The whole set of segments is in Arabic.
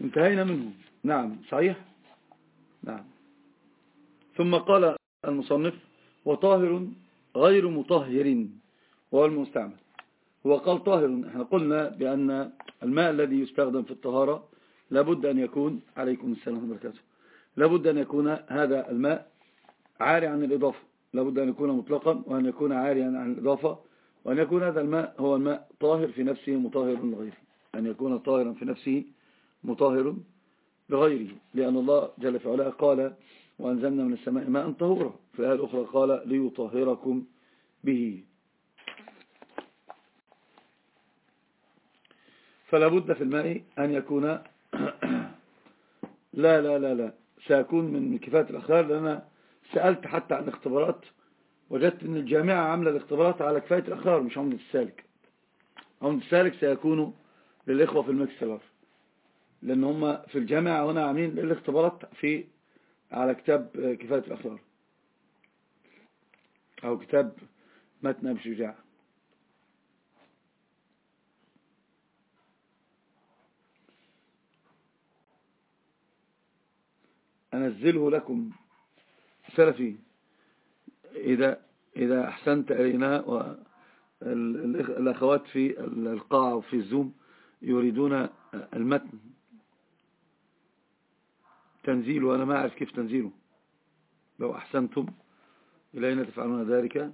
انتهينا منه. نعم صحيح؟ نعم. ثم قال المصنف وطاهر غير مطهر وهو المستعمل. هو قال طاهر إحنا قلنا بأن الماء الذي يستخدم في الطهارة لابد أن يكون عليكم السلام وبركاته لابد أن يكون هذا الماء عاري عن الإضافة. لابد أن يكون مطلقا وأن يكون عاريا عن الإضافة. وأن يكون هذا الماء هو الماء طاهر في نفسه مطهر لغيره أن يكون طاهرا في نفسه مطهر لغيره لأن الله جل في علاه قال وأنزلنا من السماء ماء طهورا. في الآية الأخرى قال ليطهركم به. فلا بد في الماء أن يكون لا لا لا لا سيكون من كفاية الأخيار لأن سألت حتى عن الاختبارات وجدت أن الجامعة عاملة الاختبارات على كفاية الأخيار مش عمد السالك. عمد السالك سيكون للإخوة في المكسلر لأن هم في الجامعة هنا عاملين الاختبارات في على كتاب كفاية الأخيار أو كتاب متن أبي شجاع. أنزله لكم سلفي. إذا إذا أحسنت إلينا والأخوات في القاعة وفي الزوم يريدون المتن. تنزيله أنا ما أعرف كيف تنزيله. لو أحسنتم إلينا تفعلون ذلك؟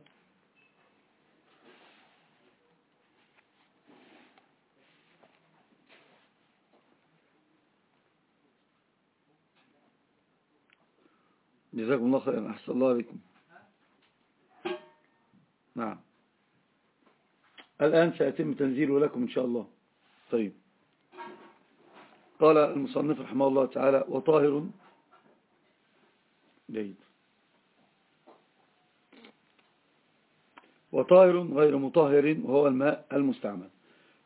جزاكم الله خيرا أحسن الله بكم نعم. الآن سيتم تنزيله لكم إن شاء الله. طيب. قال المصنف رحمه الله تعالى وطاهر. جيد. وطاهر غير مطهر وهو الماء المستعمل.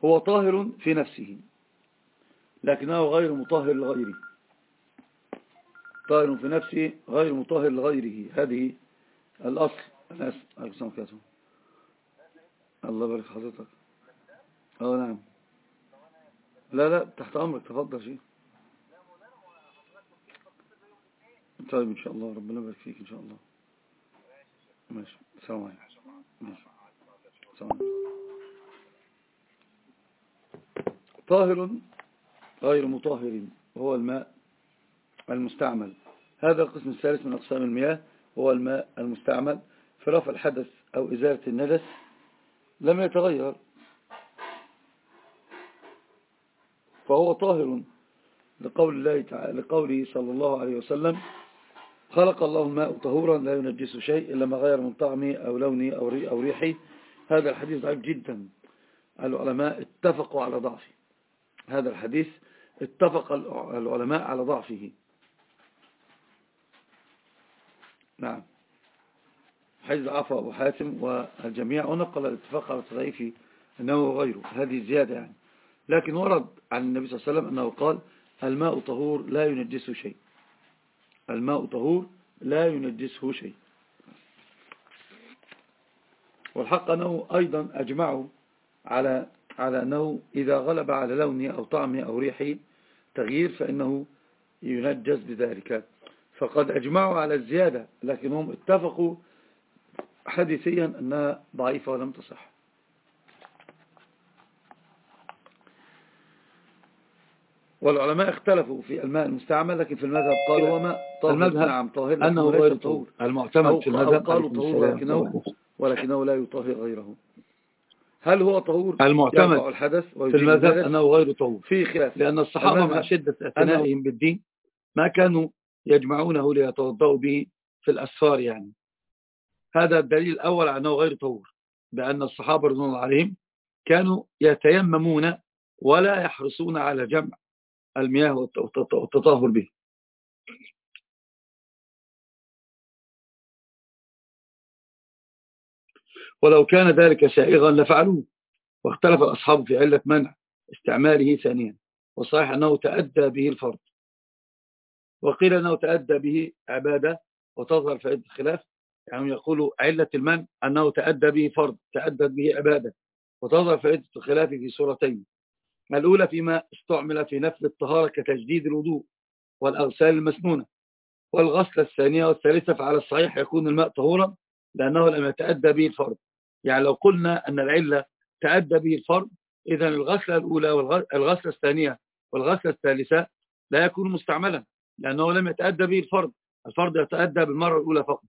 هو طاهر في نفسه لكنه غير مطهر لغيره. طاهر في نفسه غير مطهر لغيره. هذه الأصل. الله بارك حضرتك. أه نعم. لا لا تحت أمرك تفضل شيء طيب إن شاء الله ربنا يبارك فيك إن شاء الله. ماشي السلام عليكم. طاهر غير مطهر هو الماء المستعمل. هذا القسم الثالث من أقسام المياه هو الماء المستعمل. في رفع الحدث أو إزالة الندس لم يتغير. فهو طاهر لقول الله تعالى لقوله صلى الله عليه وسلم خلق الله الماء طهورا لا ينجس شيء إلا ما غير من طعمه أو لونه أو ريحه هذا الحديث ضعيف جدا. العلماء اتفقوا على ضعفه. هذا الحديث اتفق العلماء على ضعفه. نعم. حيث عفى أبو حاتم والجميع ونقل الاتفاق على تضعيفه أنه غيره هذه زيادة يعني. لكن ورد عن النبي صلى الله عليه وسلم أنه قال الماء طهور لا ينجسه شيء. الماء طهور لا ينجسه شيء. والحق أنه أيضا أجمعوا على على أنه إذا غلب على لونه أو طعمه أو ريحه تغيير فإنه ينجس بذلك. فقد أجمعوا على الزيادة لكنهم اتفقوا حديثيا أنها ضعيفة ولم تصح. والعلماء اختلفوا في الماء المستعمل لكن في المذهب قالوا هو ماء طاهر المذهب نعم طاهر أنه غير طهور المعتمد في المذهب قالوا طهور ولكنه, ولكنه لا يطهر غيره. هل هو طهور المعتمد الحدث في المذهب أنه غير طهور في خلاف. لأن الصحابة مع شدة اعتنائهم بالدين ما كانوا يجمعونه ليتوضأوا به في الأسفار يعني. هذا الدليل الأول أنه غير طهور بأن الصحابة رضوان الله عليهم كانوا يتيممون ولا يحرصون على جمع. المياه والتطهر به ولو كان ذلك سائغا لفعلوه واختلف الأصحاب في علة منع استعماله ثانيا وصحيح أنه تأدى به الفرض. وقيل أنه تأدى به عبادة وتظهر فائدة الخلاف يعني يقول علة المنع أنه تأدى به فرض تأدى به عبادة وتظهر فائدة الخلاف في صورتين الأولى فيما استعمل في نفل الطهارة كتجديد الوضوء والأغسال المسنونة والغسلة الثانية والثالثة فعلى الصحيح يكون الماء طهورا لأنه لم يتأدى به الفرد يعني لو قلنا أن العلة تأدى به الفرد إذا الغسلة الأولى والغسلة الثانية والغسلة الثالثة لا يكون مستعملا لأنه لم يتأدى به الفرد الفرد يتأدى بالمرة الأولى فقط.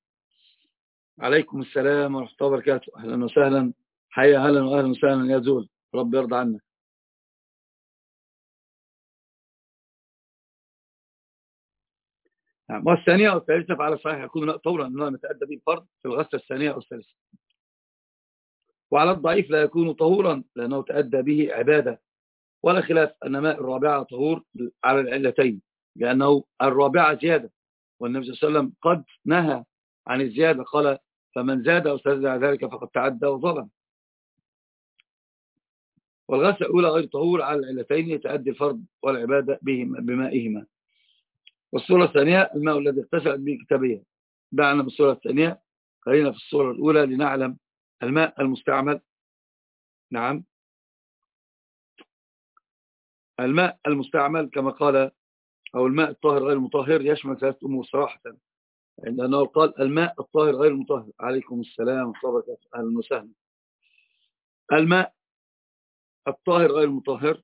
عليكم السلام ورحمة الله وبركاته. أهلا وسهلا. حيا أهلا وأهلا وسهلا يا زول. رب يرضى عنك. نعم. والثانية والثالثة فعلى صحيح يكون طورا أنه يتأدى به الفرد في الغسلة الثانية أو الثالثة. وعلى الضعيف لا يكون طهورا لأنه تأدى به عبادة. ولا خلاف أن ماء الرابعة طهور على العلتين لأنه الرابعة زيادة. والنبي صلى الله عليه وسلم قد نهى عن الزيادة قال فمن زاد أو استزاد ذلك فقد تعدى وظلم. والغسل الأولى غير طهور على العلتين يتأدي الفرض والعبادة بهما بمائهما. والصورة الثانية الماء الذي اغتسلت به كتابية دعنا بالصورة الثانية خلينا في الصورة الأولى لنعلم الماء المستعمل. نعم. الماء المستعمل كما قال أو الماء الطاهر غير المطهر يشمل ثلاثة أمور صراحة. لأنه قال الماء الطاهر غير المطهر. عليكم السلام وبركاته. أهلا وسهلا. الماء الطاهر غير المطهر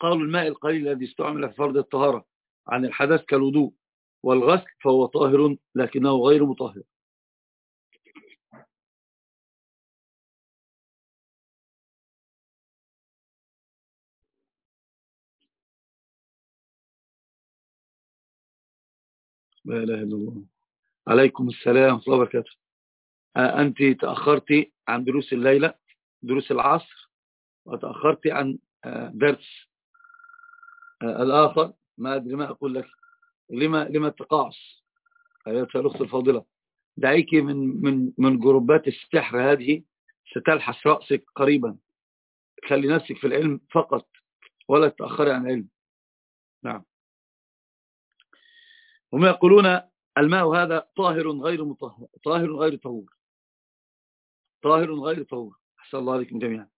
قالوا الماء القليل الذي استعمل في فرض الطهارة. عن الحدث كالوضوء والغسل فهو طاهر لكنه غير مطهر. لا إله إلا الله. عليكم السلام ورحمة الله وبركاته. أنت تأخرتي عن دروس الليلة دروس العصر وتأخرتي عن آه، درس آه، الآخر. ما أدري ما أقول لك. لما لما التقاعس أيتها الأخت الفاضلة. دعيك من من من جروبات السحر هذه. ستلحس رأسك قريبا. خلي نفسك في العلم فقط ولا تأخري عن العلم نعم. هم يقولون الماء هذا طاهر غير مطهر طاهر غير طهور. طاهر غير طهور. أحسن الله عليكم جميعا.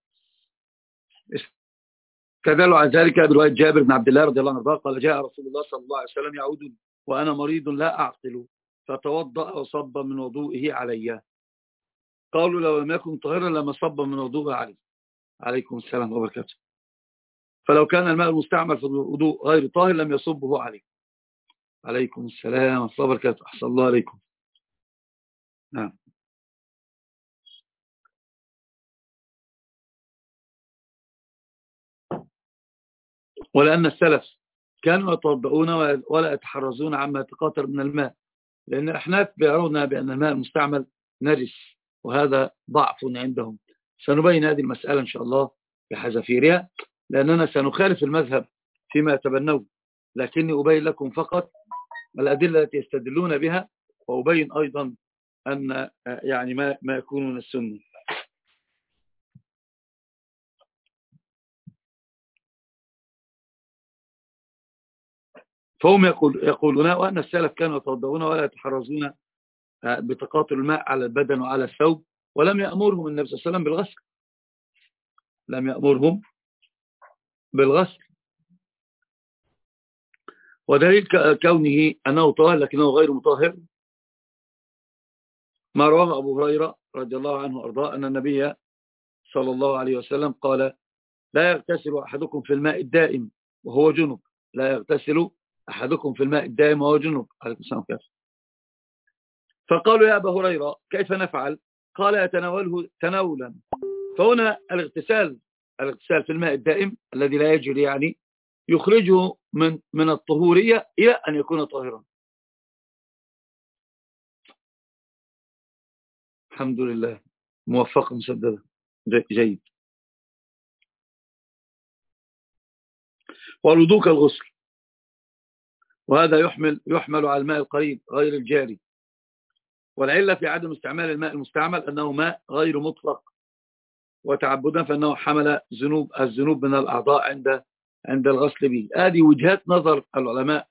كذلك على ذلك برواية جابر بن عبد الله رضي الله عنه قال جاء رسول الله صلى الله عليه وسلم يعود وأنا مريض لا أعقل. فتوضأ وصب من وضوئه علي. قالوا لو لم يكن طاهرا لما صب من وضوءه علي. عليكم السلام وبركاته. فلو كان الماء المستعمل في الوضوء غير طاهر لم يصبه عليه عليكم السلام وبركاته. أحسن الله عليكم. نعم. ولأن السلف كانوا يتوضؤون ولا يتحرزون عما يتقاطر من الماء. لأن الأحناف بيرون بأن الماء المستعمل نجس وهذا ضعف عندهم. سنبين هذه المسألة إن شاء الله بحذافيرها لأننا سنخالف المذهب فيما يتبنوه. لكني أبين لكم فقط الأدلة التي يستدلون بها وأبين أيضا أن يعني ما, ما يكون من السنة. فهم يقول يقولون وأن السلف كانوا يتوضؤون ولا يتحرزون بتقاطر الماء على البدن وعلى الثوب ولم يأمرهم النبي صلى الله عليه وسلم بالغسل. لم يأمرهم بالغسل. ودليل كونه أنه طاهر لكنه غير مطهر. ما رواه أبو هريرة رضي الله عنه وأرضاه أن النبي صلى الله عليه وسلم قال لا يغتسل أحدكم في الماء الدائم وهو جنب. لا يغتسل أحدكم في الماء الدائم وهو جنب عليكم السلام كيف؟ فقالوا يا أبا هريرة كيف نفعل؟ قال يتناوله تناولا. فهنا الاغتسال الاغتسال في الماء الدائم الذي لا يجري يعني يخرجه من من الطهورية إلى أن يكون طاهرا. الحمد لله. موفق مسددة جيد. والوضوء كالغسل. وهذا يحمل يحمل على الماء القريب غير الجاري. والعلة في عدم استعمال الماء المستعمل أنه ماء غير مطلق وتعبدا فأنه حمل ذنوب الذنوب من الأعضاء عند عند الغسل به. هذه وجهات نظر العلماء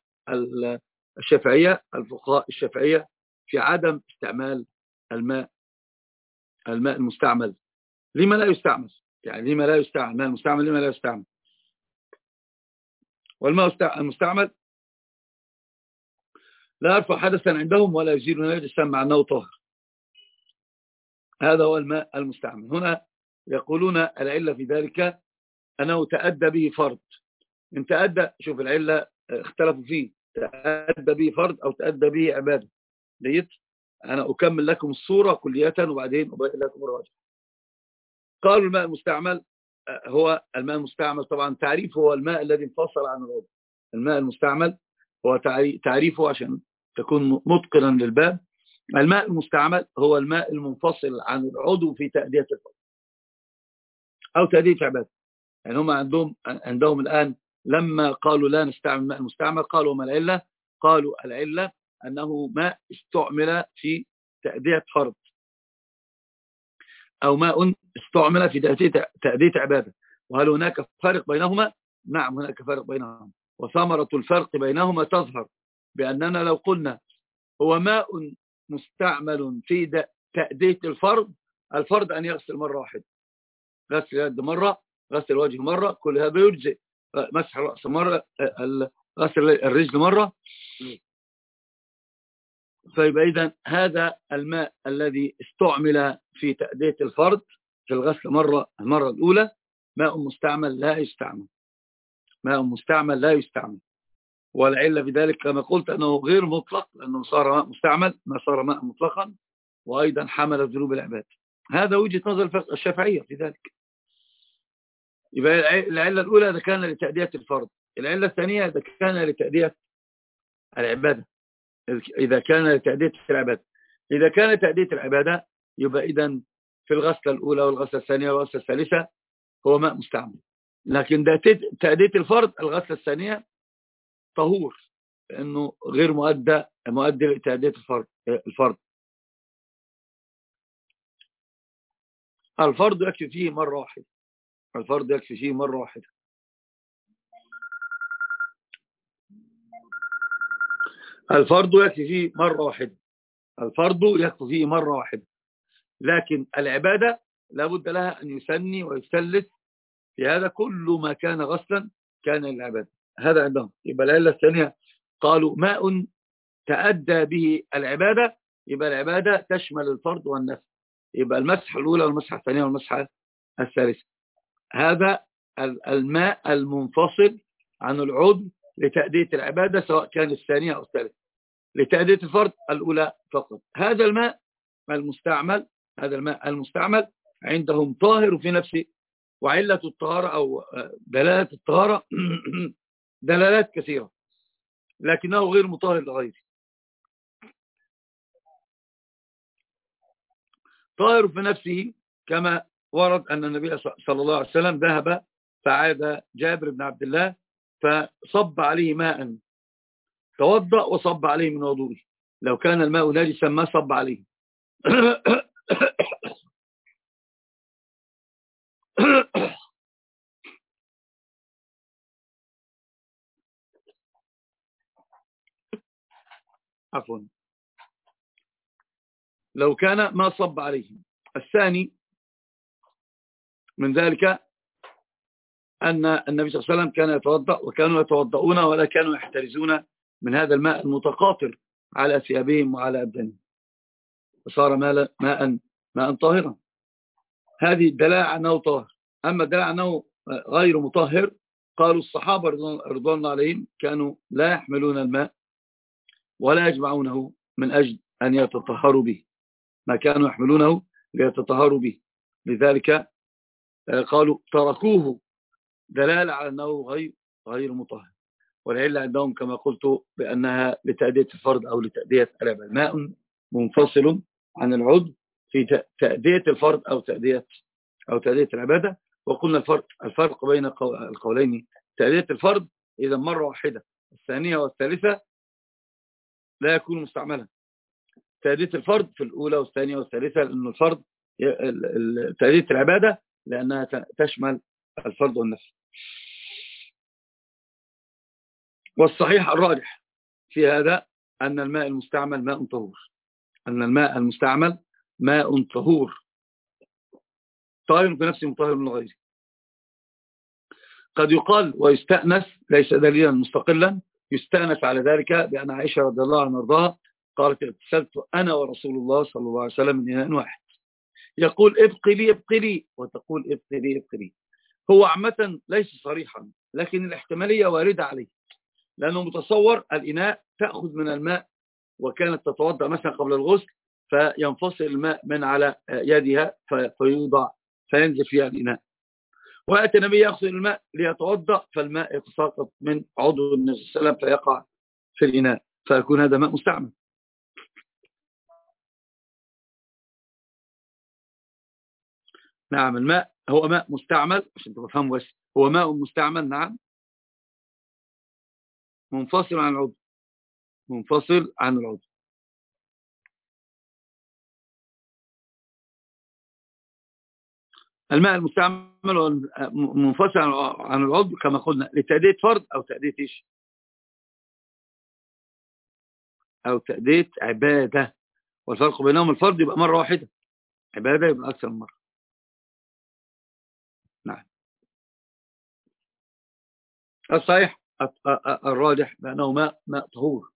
الشافعية الفقهاء الشافعية في عدم استعمال الماء الماء المستعمل. لما لا يستعمل؟ يعني لما لا يستعمل الماء المستعمل لما لا يستعمل؟ والماء المستعمل لا يرفع حدثا عندهم ولا يزيل نجسا مع أنه طاهر. هذا هو الماء المستعمل. هنا يقولون العلة في ذلك أنه تأدى به فرض. إن تأدى شوف العلة اختلفوا فيه. تأدى به فرض أو تأدى به عبادة. ليت أنا أكمل لكم الصورة كلية وبعدين أبين لكم الراجع قالوا الماء المستعمل هو الماء المستعمل طبعا تعريفه هو الماء الذي انفصل عن العضو الماء المستعمل هو تعريفه عشان تكون متقنا للباب. الماء المستعمل هو الماء المنفصل عن العضو في تأدية الفضل أو تأدية عبادة. يعني هم عندهم عندهم الآن لما قالوا لا نستعمل الماء المستعمل قالوا ما العلة؟ قالوا العلة أنه ماء استعمل في تأدية فرض أو ماء استعمل في تأدية عبادة. وهل هناك فرق بينهما؟ نعم هناك فرق بينهما. وثمرة الفرق بينهما تظهر. بأننا لو قلنا هو ماء مستعمل في تأدية الفرض الفرض أن يغسل مرة واحدة. غسل اليد مرة غسل الوجه مرة كل هذا يجزئ. مسح الرأس مرة غسل الرجل مرة. فيبقى إذا هذا الماء الذي استعمل في تأدية الفرض في الغسل مرة المرة الأولى ماء مستعمل لا يستعمل. ماء مستعمل لا يستعمل. والعلة في ذلك كما قلت أنه غير مطلق لأنه صار ماء مستعمل ما صار ماء مطلقا وأيضا حمل ذنوب العباد. هذا وجهة نظر الشافعية في ذلك. يبقى العلة الأولى إذا كان لتأدية الفرض. العلة الثانية إذا كان لتأدية العبادة. إذا كان لتأدية العبادة. إذا كان تأدية العبادة يبقى إذا في الغسلة الأولى والغسلة الثانية والغسلة الثالثة هو ماء مستعمل. لكن تأدية الفرض الغسلة الثانية طهور لأنه غير مؤدى مؤدي لتأدية الفرض الفرض الفرض يكفي فيه مرة واحدة. الفرض يكفي فيه مرة واحدة. الفرض يكفي فيه مرة واحدة. الفرض يكفي فيه مرة واحدة. لكن العبادة لابد لها أن يسني ويسلس في هذا كل ما كان غسلا كان للعبادة. هذا عندهم. يبقى العلة الثانية قالوا ماء تأدى به العبادة يبقى العبادة تشمل الفرض والنفس يبقى المسح الأولى والمسح الثانية والمسح الثالثة. هذا الماء المنفصل عن العضو لتأدية العبادة سواء كان الثانية أو الثالثة. لتأدية الفرض الأولى فقط. هذا الماء المستعمل هذا الماء المستعمل عندهم طاهر في نفسه وعلة الطهارة أو دلالة الطهارة دلالات كثيرة لكنه غير مطهر لغيره طاهر في نفسه كما ورد أن النبي صلى الله عليه وسلم ذهب فعاد جابر بن عبد الله فصب عليه ماء توضأ وصب عليه من وضوءه لو كان الماء نجسا ما صب عليه. عفوا. لو كان ما صب عليه الثاني من ذلك أن النبي صلى الله عليه وسلم كان يتوضأ وكانوا يتوضؤون ولا كانوا يحترزون من هذا الماء المتقاطر على ثيابهم وعلى أبدانهم. فصار ماء ماء ماء طاهرا. هذه الدلاء أنه طاهر. أما الدلاء أنه غير مطهر قالوا الصحابة رضوان الله عليهم كانوا لا يحملون الماء ولا يجمعونه من أجل أن يتطهروا به. ما كانوا يحملونه ليتطهروا به. لذلك آه، قالوا تركوه دلالة على أنه غير غير مطهر. والعلة عندهم كما قلت بأنها لتأدية الفرد أو لتأدية العبادة ماء منفصل عن العضو في تأدية الفرد أو تأدية أو تأدية العبادة. وقلنا الفرق الفرق بين القولين. تأدية الفرد إذا مرة واحدة الثانية والثالثة لا يكون مستعملا تأدية الفرد في الأولى والثانية والثالثة لأن الفرد تأدية العبادة لأنها تشمل الفرد والنفس والصحيح الراجح في هذا أن الماء المستعمل ماء طهور. أن الماء المستعمل ماء طهور. طاهر في نفسه مطهر من غيره. قد يقال ويستأنس ليس دليلا مستقلا يستأنس على ذلك بأن عائشة رضي الله عنها وارضاها قالت اغتسلت أنا ورسول الله صلى الله عليه وسلم من إناء واحد. يقول ابقي لي ابقي لي وتقول ابقي لي ابقي لي. هو عامة ليس صريحا لكن الاحتمالية واردة عليه لأنه متصور الإناء تأخذ من الماء وكانت تتوضأ مثلا قبل الغسل فينفصل الماء من على يدها فيوضع فينزل فيها الإناء. ويأتي النبي يغسل الماء ليتوضأ فالماء يتساقط من عضو النبي صلى الله عليه وسلم فيقع في الإناء فيكون هذا ماء مستعمل. نعم الماء هو ماء مستعمل عشان تفهموا بس هو ماء مستعمل نعم. منفصل عن العضو منفصل عن العضو. الماء المستعمل منفصل عن العضو كما قلنا لتأدية فرض أو تأدية إيش؟ أو تأدية عبادة. والفرق بينهم الفرض يبقى مرة واحدة. عبادة يبقى أكثر من مرة. نعم. الصحيح الراجح بأنه ماء ماء طهور.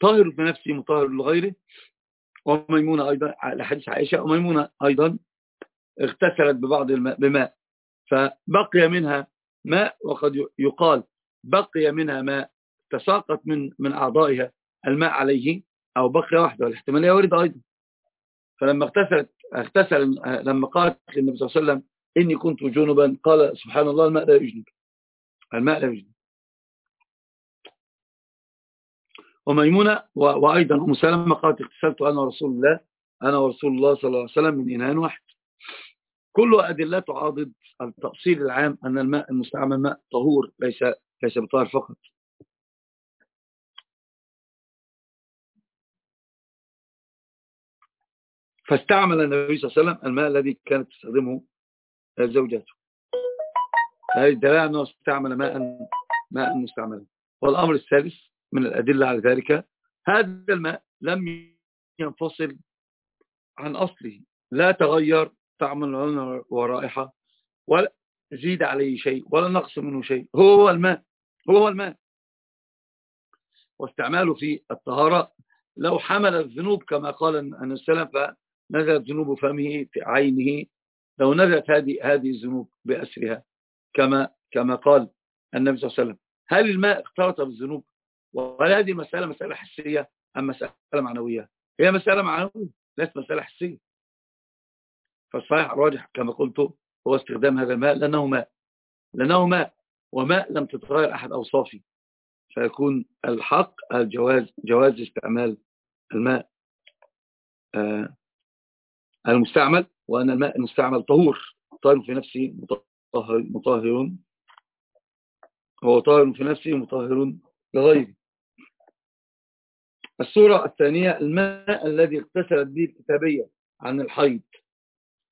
طاهر بنفسه مطهر لغيره وميمونة أيضا على حديث عائشة وميمونة أيضا اغتسلت ببعض الماء بماء. فبقي منها ماء وقد يقال بقي منها ماء تساقط من من أعضائها الماء عليه أو بقي واحدة والاحتمالية واردة أيضا. فلما اغتسلت اغتسل لما قالت للنبي صلى الله عليه وسلم إني كنت جنبا قال سبحان الله الماء لا يجنب. الماء لا يجنب. وميمونة وأيضا أم سلمة قالت اغتسلت أنا ورسول الله أنا ورسول الله صلى الله عليه وسلم من إنان واحد. كل أدلة تعاضد التأصيل العام أن الماء المستعمل ماء طهور ليس ليس بطهر فقط. فاستعمل النبي صلى الله عليه وسلم الماء الذي كانت تستخدمه زوجته. هذه الدلالة أنه استعمل ماء ماء مستعملا. والأمر الثالث من الأدلة على ذلك هذا الماء لم ينفصل عن أصله لا تغير طعم العلم ورائحة ولا زيد عليه شيء ولا نقص منه شيء هو هو الماء هو هو الماء. واستعماله في الطهارة لو حمل الذنوب كما قال أن السلام فنزلت ذنوب فمه في عينه لو نزلت هذه هذه الذنوب بأسرها كما كما قال النبي صلى الله عليه وسلم. هل الماء اختلط بالذنوب وهل هذه مسألة مسألة حسية أم مسألة معنوية؟ هي مسألة معنوية ليست مسألة حسية. فالصحيح الراجح كما قلت هو استخدام هذا الماء لأنه ماء لأنه ماء وماء لم تتغير أحد أوصافه. فيكون الحق الجواز جواز استعمال الماء آه المستعمل وأن الماء المستعمل طهور طاهر في نفسه مطهر, مطهر هو طاهر في نفسه مطهر لغيره. الصورة الثانية الماء الذي اغتسلت به الكتابية عن الحيض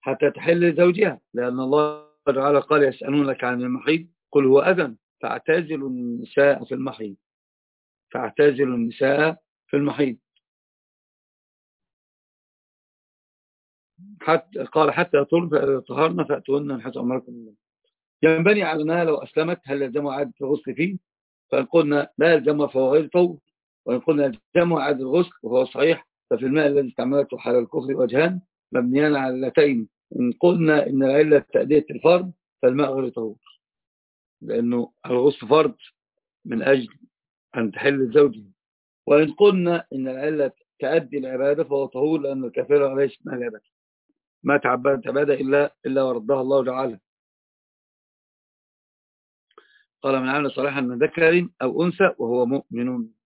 حتى تحل زوجها لأن الله تعالى قال يسألونك عن المحيض قل هو أذن فاعتزلوا النساء في المحيض. فاعتزلوا النساء في المحيض. حتى قال حتى طهرن طهرنا فأتوهن من حيث أمركم الله. ينبني على أنها لو أسلمت هل يلزمها عاد في الغسل فيه؟ فإن قلنا لا يلزمها فهو غير طول وإن قلنا يلزمها عاد الغسل وهو صحيح ففي الماء الذي استعملته حال الكفر وجهان مبنيان على اللتين. إن قلنا إن العلة تأدية الفرد فالماء غير طهور لأنه الغسل فرض من أجل أن تحل الزوج. وإن قلنا إن العلة تأدي العبادة فهو طهور لأن الكافرة ليست من العبادة. ما تعبدت عبادة إلا, إلا وردها الله تعالى. قال من عمل صالحا من ذكر أو أنثى وهو مؤمن.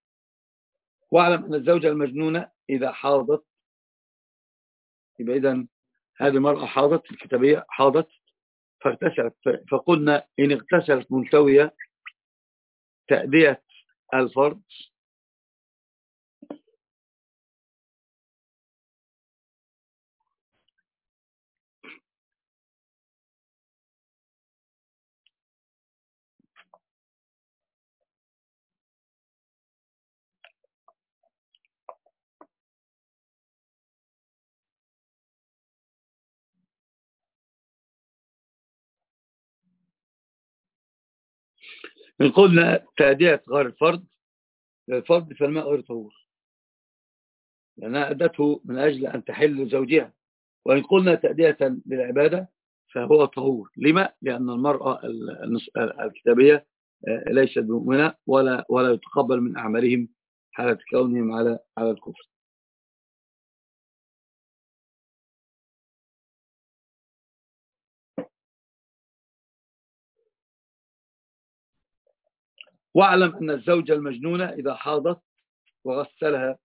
واعلم أن الزوجة المجنونة إذا حاضت يبقى إذن هذه المرأة حاضت الكتابية حاضت فاغتسلت. فقلنا إن اغتسلت ملتوية تأدية الفرد إن قلنا تأدية غير الفرد للفرد فالماء غير طهور. لأنها أدته من أجل أن تحل زوجها. وإن قلنا تأدية للعبادة فهو طهور. لما؟ لأن المرأة الكتابية آه، ليست مؤمنة ولا ولا يتقبل من أعمالهم حالة كونهم على على الكفر. واعلم أن الزوجة المجنونة إذا حاضت وغسلها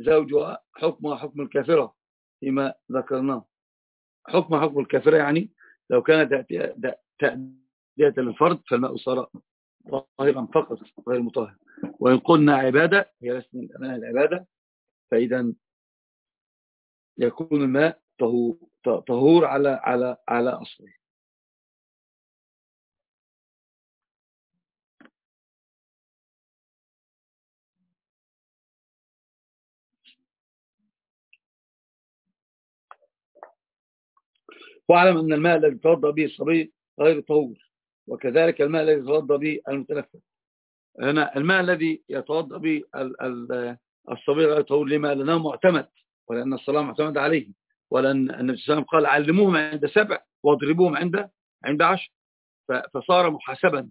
زوجها حكمها حكم الكافرة فيما ذكرناه. حكم حكم الكافرة يعني لو كانت تأدية للفرد فالماء صار طاهرا فقط غير مطهر. وإن قلنا عبادة هي ليست من أمانة العبادة فإذا يكون الماء طهور على على على أصله. واعلم أن الماء الذي يتوضأ به الصبي غير طهور وكذلك الماء الذي يتوضأ به المتنفس. هنا الماء الذي يتوضأ به الصبي غير طهور لما لأنه معتمد ولأن الصلاة معتمد عليه. ولأن النبي صلى الله عليه وسلم قال علموهم عند سبع واضربوهم عند عند عشر فصار محاسبا.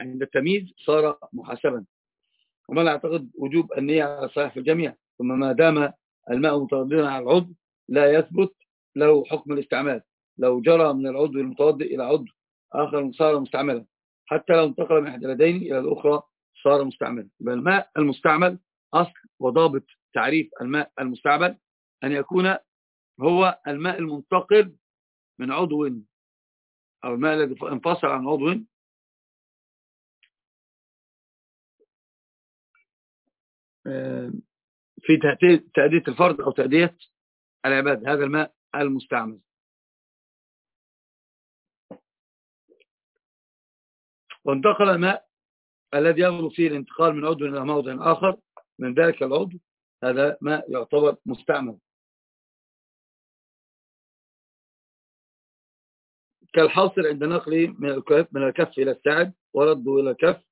عند التمييز صار محاسبا. وما لا أعتقد وجوب النية على صحيح في الجميع. ثم ما دام الماء مترددا على العضو لا يثبت له حكم الاستعمال. لو جرى من العضو المتوضئ إلى عضو آخر صار مستعملا حتى لو انتقل من إحدى اليدين إلى الأخرى صار مستعملا. يبقى الماء المستعمل أصل وضابط تعريف الماء المستعمل أن يكون هو الماء المنتقل من عضو أو الماء الذي انفصل عن عضو. في تأدية الفرد أو تأدية العباد هذا الماء المستعمل. وانتقل الماء الذي يغلو فيه الانتقال من عضو إلى موضع آخر. من ذلك العضو هذا ماء يعتبر مستعمل. كالحاصل عند نقله من الكف من الكف إلى الساعد ورده إلى الكف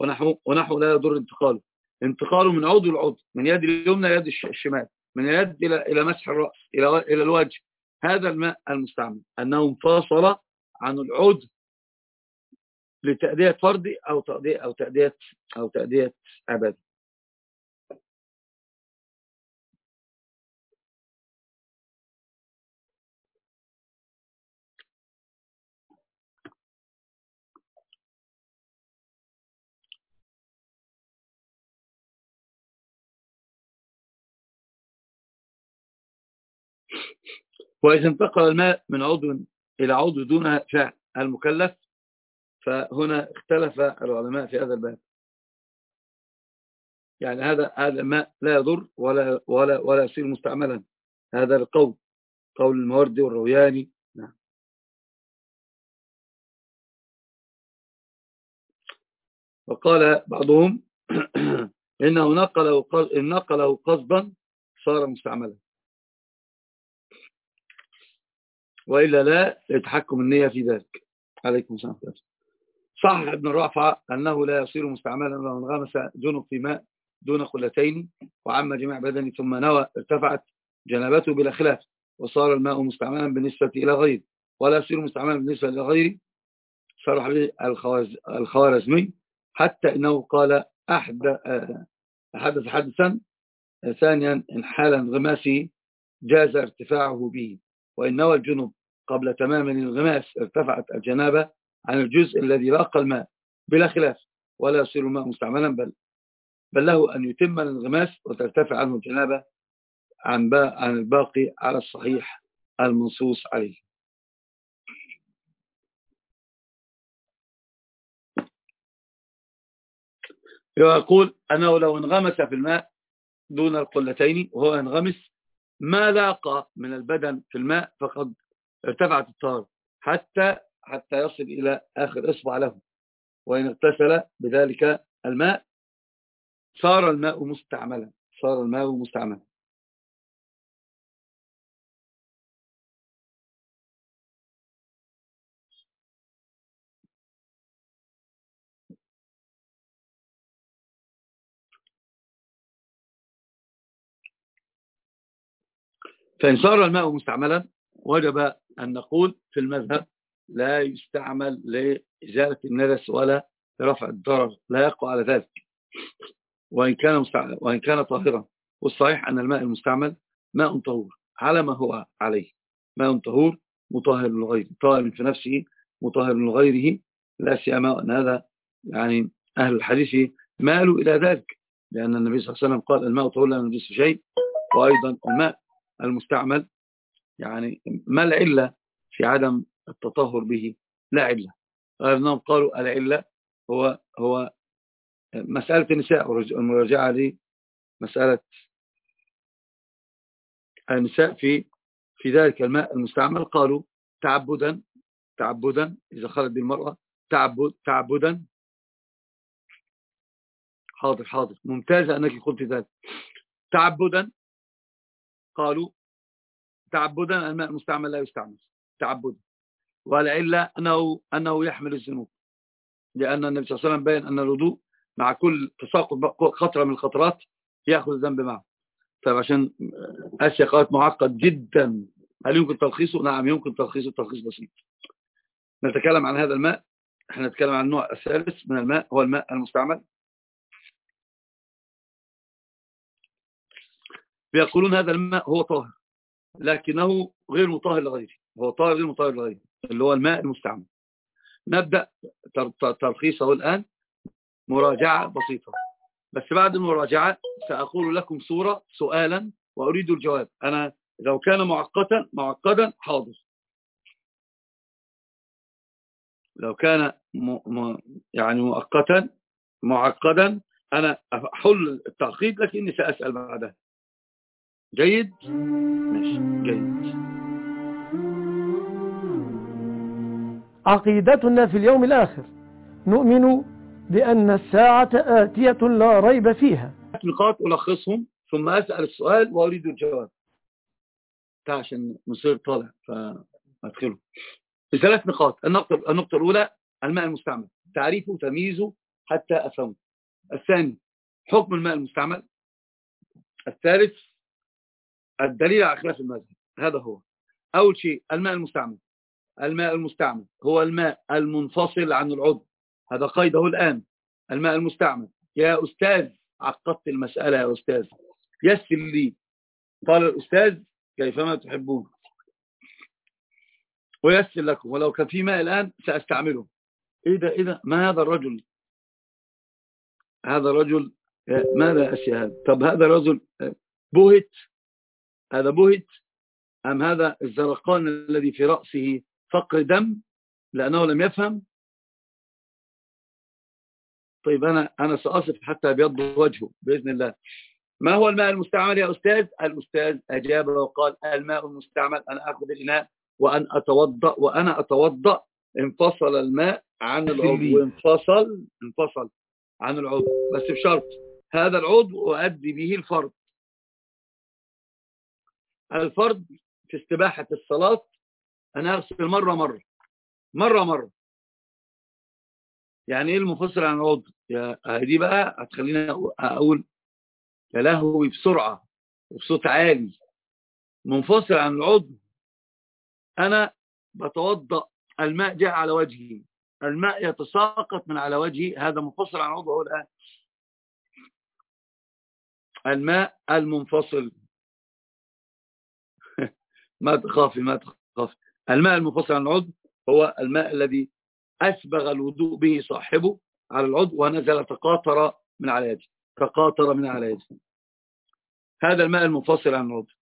ونحو, ونحو لا يضر انتقاله. انتقاله من عضو لعضو من يد اليمنى إلى يد الشمال من اليد إلى إلى مسح الرأس إلى إلى الوجه. هذا الماء المستعمل. أنه انفصل عن العود لتأدية فردي أو تأدية أو تأدية أو تأدية عبادي وإذا انتقل الماء من عضو إلى عضو دون فعل المكلف فهنا اختلف العلماء في هذا الباب. يعني هذا هذا الماء لا يضر ولا ولا ولا يصير مستعملا. هذا القول قول الموردي والروياني. نعم. وقال بعضهم إنه نقله إن نقله قصدا صار مستعملا. وإلا لا يتحكم النية في ذلك. عليكم السلام صح ابن الرافع أنه لا يصير مستعملا لو انغمس جنب في ماء دون قلتين وعم جميع بدني ثم نوى ارتفعت جنابته بلا خلاف وصار الماء مستعملا بالنسبة إلى غيره. ولا يصير مستعملا بالنسبة إلى غيره صرح به الخوارزمي حتى إنه قال أحد حدث حدثا ثانيا إن حال انغماسه جاز ارتفاعه به. وإن نوى الجنوب قبل تمام الانغماس ارتفعت الجنابة عن الجزء الذي لاقى الماء بلا خلاف ولا يصير الماء مستعملا بل بل له أن يتم الانغماس وترتفع عنه الجنابة عن عن الباقي على الصحيح المنصوص عليه. يقول أنه لو انغمس في الماء دون القلتين وهو ينغمس ما لاقى من البدن في الماء فقد ارتفعت الطهارة حتى حتى يصل إلى آخر إصبع له. وإن اغتسل بذلك الماء صار الماء مستعملا صار الماء مستعملا. فإن صار الماء مستعملا وجب أن نقول في المذهب لا يستعمل لإزالة النجس ولا لرفع الضرر لا يقع على ذلك. وإن كان, وإن كان طاهرا. والصحيح أن الماء المستعمل ماء طهور على ما هو عليه. ماء طهور مطهر للغير طاهر في نفسه مطهر لغيره لا سيما أن هذا يعني أهل الحديث مالوا إلى ذلك. لأن النبي صلى الله عليه وسلم قال الماء طهور لا ينجس شيء. وأيضا الماء المستعمل يعني ما العلة في عدم التطهر به لا علة. غير أنهم قالوا العلة هو هو مسألة النساء المراجعة لمسألة النساء في في ذلك الماء المستعمل. قالوا تعبدا تعبدا إذا خرج بالمرأة تعبد تعبدا. حاضر حاضر. ممتازة أنك قلت ذلك. تعبدا قالوا تعبدا الماء المستعمل لا يستعمل. تعبدا. والعلة أنه, أنه يحمل الذنوب. لأن النبي صلى الله عليه وسلم بين أن الوضوء مع كل تساقط خطرة من الخطرات يأخذ الذنب معه. طيب عشان أشياء قالت معقد جدا. هل يمكن تلخيصه؟ نعم يمكن تلخيصه تلخيص بسيط. نتكلم عن هذا الماء. إحنا نتكلم عن النوع الثالث من الماء هو الماء المستعمل. بيقولون هذا الماء هو طاهر لكنه غير مطهر لغيره. هو طاهر غير مطهر لغيره. اللي هو الماء المستعمل. نبدأ تلخيصه الآن. مراجعة بسيطة. بس بعد المراجعة سأقول لكم صورة سؤالا وأريد الجواب. أنا لو كان معقدا معقدا حاضر. لو كان م م يعني مؤقتا معقدا أنا أحل التعقيد لكني سأسأل بعدها. جيد؟ ماشي. جيد. عقيدتنا في اليوم الآخر. نؤمن بأن الساعة آتية لا ريب فيها. نقاط ألخصهم ثم أسأل السؤال وأريد الجواب. عشان نصير طالع فأدخله. ثلاث نقاط. النقطة, النقطة الأولى الماء المستعمل. تعريفه وتمييزه حتى أفهمه. الثاني حكم الماء المستعمل. الثالث الدليل على خلاف المذهب. هذا هو. أول شيء الماء المستعمل. الماء المستعمل. هو الماء المنفصل عن العضو. هذا قيده الآن. الماء المستعمل. يا أستاذ عقدت المسألة يا أستاذ. يسر لي قال الأستاذ كيفما تحبون. ويسر لكم ولو كان في ماء الآن سأستعمله. إيه ده إيه ما هذا الرجل؟ هذا الرجل ماذا أشياء هذا؟ طب هذا الرجل بهت. هذا بهت أم هذا الزرقان الذي في رأسه فقر دم لأنه لم يفهم. طيب أنا أنا سأصف حتى يبيض وجهه بإذن الله. ما هو الماء المستعمل يا أستاذ؟ الأستاذ أجاب وقال الماء المستعمل أنا أخذ الإناء وأن أتوضأ وأنا أتوضأ. انفصل الماء عن العضو. انفصل انفصل عن العضو. بس بشرط هذا العضو أؤدي به الفرض الفرض في استباحة الصلاة أنا أغسل مرة مرة مرة مرة. يعني إيه المفصل عن العضو؟ يا دي بقى هتخليني أقول يا لهوي بسرعة وبصوت عالي. منفصل عن العضو أنا بتوضأ الماء جاء على وجهي. الماء يتساقط من على وجهي هذا منفصل عن العضو الآن. الماء المنفصل. ما تخافي ما تخافي. الماء المنفصل عن العضو هو الماء الذي أسبغ الوضوء به صاحبه على العضو ونزل تقاطر من على يده تقاطر من على يده. هذا الماء المنفصل عن العضو.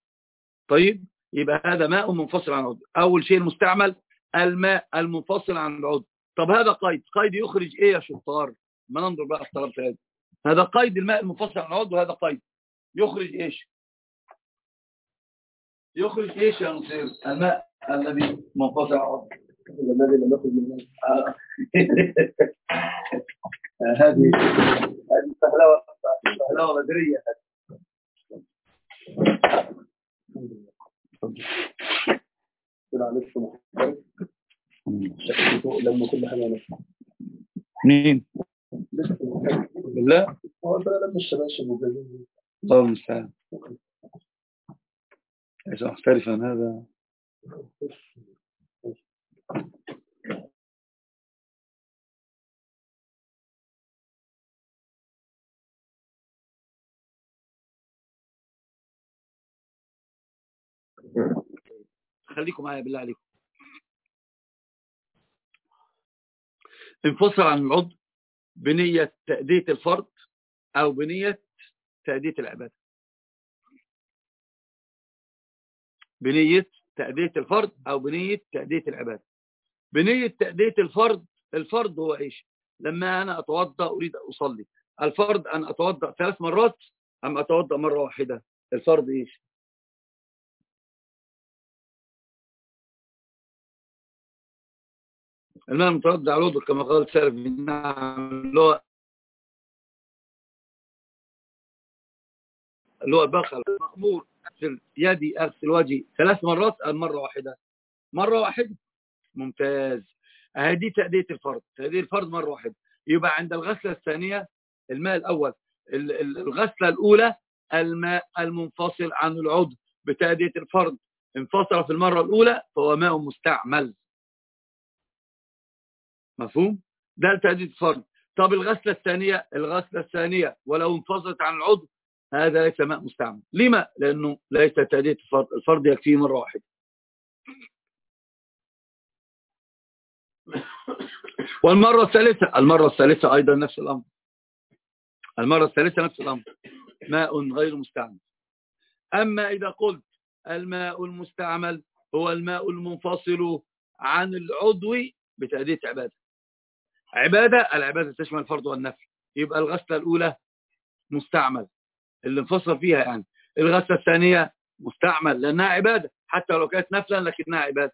طيب يبقى هذا ماء منفصل عن العضو. أول شيء المستعمل الماء المنفصل عن العضو. طب هذا قيد قيد يخرج إيه يا شطار؟ ما ننظر بقى في هذا هذا قيد الماء المنفصل عن العضو هذا قيد. يخرج إيش؟ يخرج إيش يا نصير؟ الماء الذي عن العضو الذي لم يخرج من هذه هذه فهلوة فهلوة بدرية. لما كل حاجة مين؟ لا. هو ده لما وجايين الله المستعان ليس محترفا هذا. خليكم معايا بالله عليكم. انفصل عن العضو بنية تأدية الفرد أو بنية تأدية العبادة. بنية تأدية الفرد أو بنية تأدية العبادة. بنية تأدية الفرد الفرد هو إيش؟ لما أنا أتوضأ أريد أن أصلي. الفرد أن أتوضأ ثلاث مرات أم أتوضأ مرة واحدة؟ الفرد إيش؟ الماء المتردد على الوضوء كما قال السلف نعم اللي هو اللي هو البخل المأمور. اغسل يدي اغسل وجهي. ثلاث مرات أم مرة واحدة. مرة واحدة ممتاز. هذه تأدية الفرض. تأدية الفرض مرة واحدة يبقى عند الغسلة الثانية الماء الأول. الغسلة الأولى الماء المنفصل عن العضو بتأدية الفرض. انفصل في المرة الأولى فهو ماء مستعمل. مفهوم؟ ده تأدية الفرض. طب الغسلة الثانية؟ الغسلة الثانية ولو انفصلت عن العضو هذا ليس ماء مستعمل. لما؟ لأنه ليس تأدية الفرض يكفيه مرة واحدة. والمرة الثالثة المرة الثالثة أيضا نفس الأمر. المرة الثالثة نفس الأمر. ماء غير مستعمل. أما إذا قلت الماء المستعمل هو الماء المنفصل عن العضو بتأدية عبادة. عبادة العبادة تشمل الفرض والنفل يبقى الغسلة الأولى مستعمل. اللي انفصل فيها يعني. الغسلة الثانية مستعمل لأنها عبادة حتى لو كانت نفلا لكنها عبادة.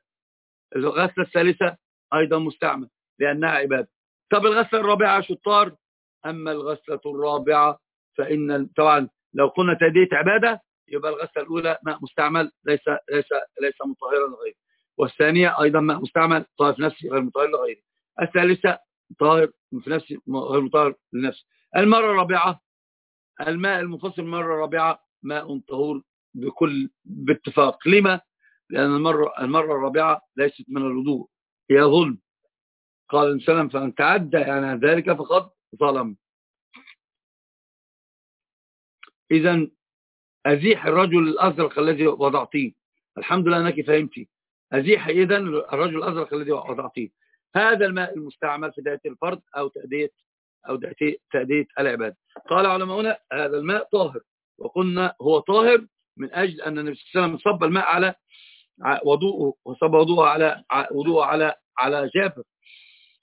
الغسلة الثالثة أيضا مستعمل لأنها عبادة. طب الغسلة الرابعة شطار؟ أما الغسلة الرابعة فإن طبعا لو قلنا تأدية عبادة يبقى الغسلة الأولى ماء مستعمل ليس ليس ليس مطهرا لغيره. والثانية أيضا ماء مستعمل طاهر في نفسه غير مطهر لغيره. الثالثة طاهر في نفسه غير مطهر لنفسه. المرة الرابعة الماء المنفصل المرة الرابعة ماء طهور بكل باتفاق. لما؟ لأن المرة, المرة الرابعة ليست من الوضوء هي ظلم. قال الإنسان فأن تعدى يعني ذلك فقد ظلم. إذا أزيح الرجل الأزرق الذي وضعتيه. الحمد لله أنك فهمتي أزيح إذا الرجل الأزرق الذي وضعتيه. هذا الماء المستعمل في دائرة الفرد أو تأدية أو تأدية العباد قال علماؤنا هذا الماء طاهر. وقلنا هو طاهر من أجل أن النبي صلى الله عليه وسلم صب الماء على وضوءه وصب وضوءه على وضوءه على على جابر.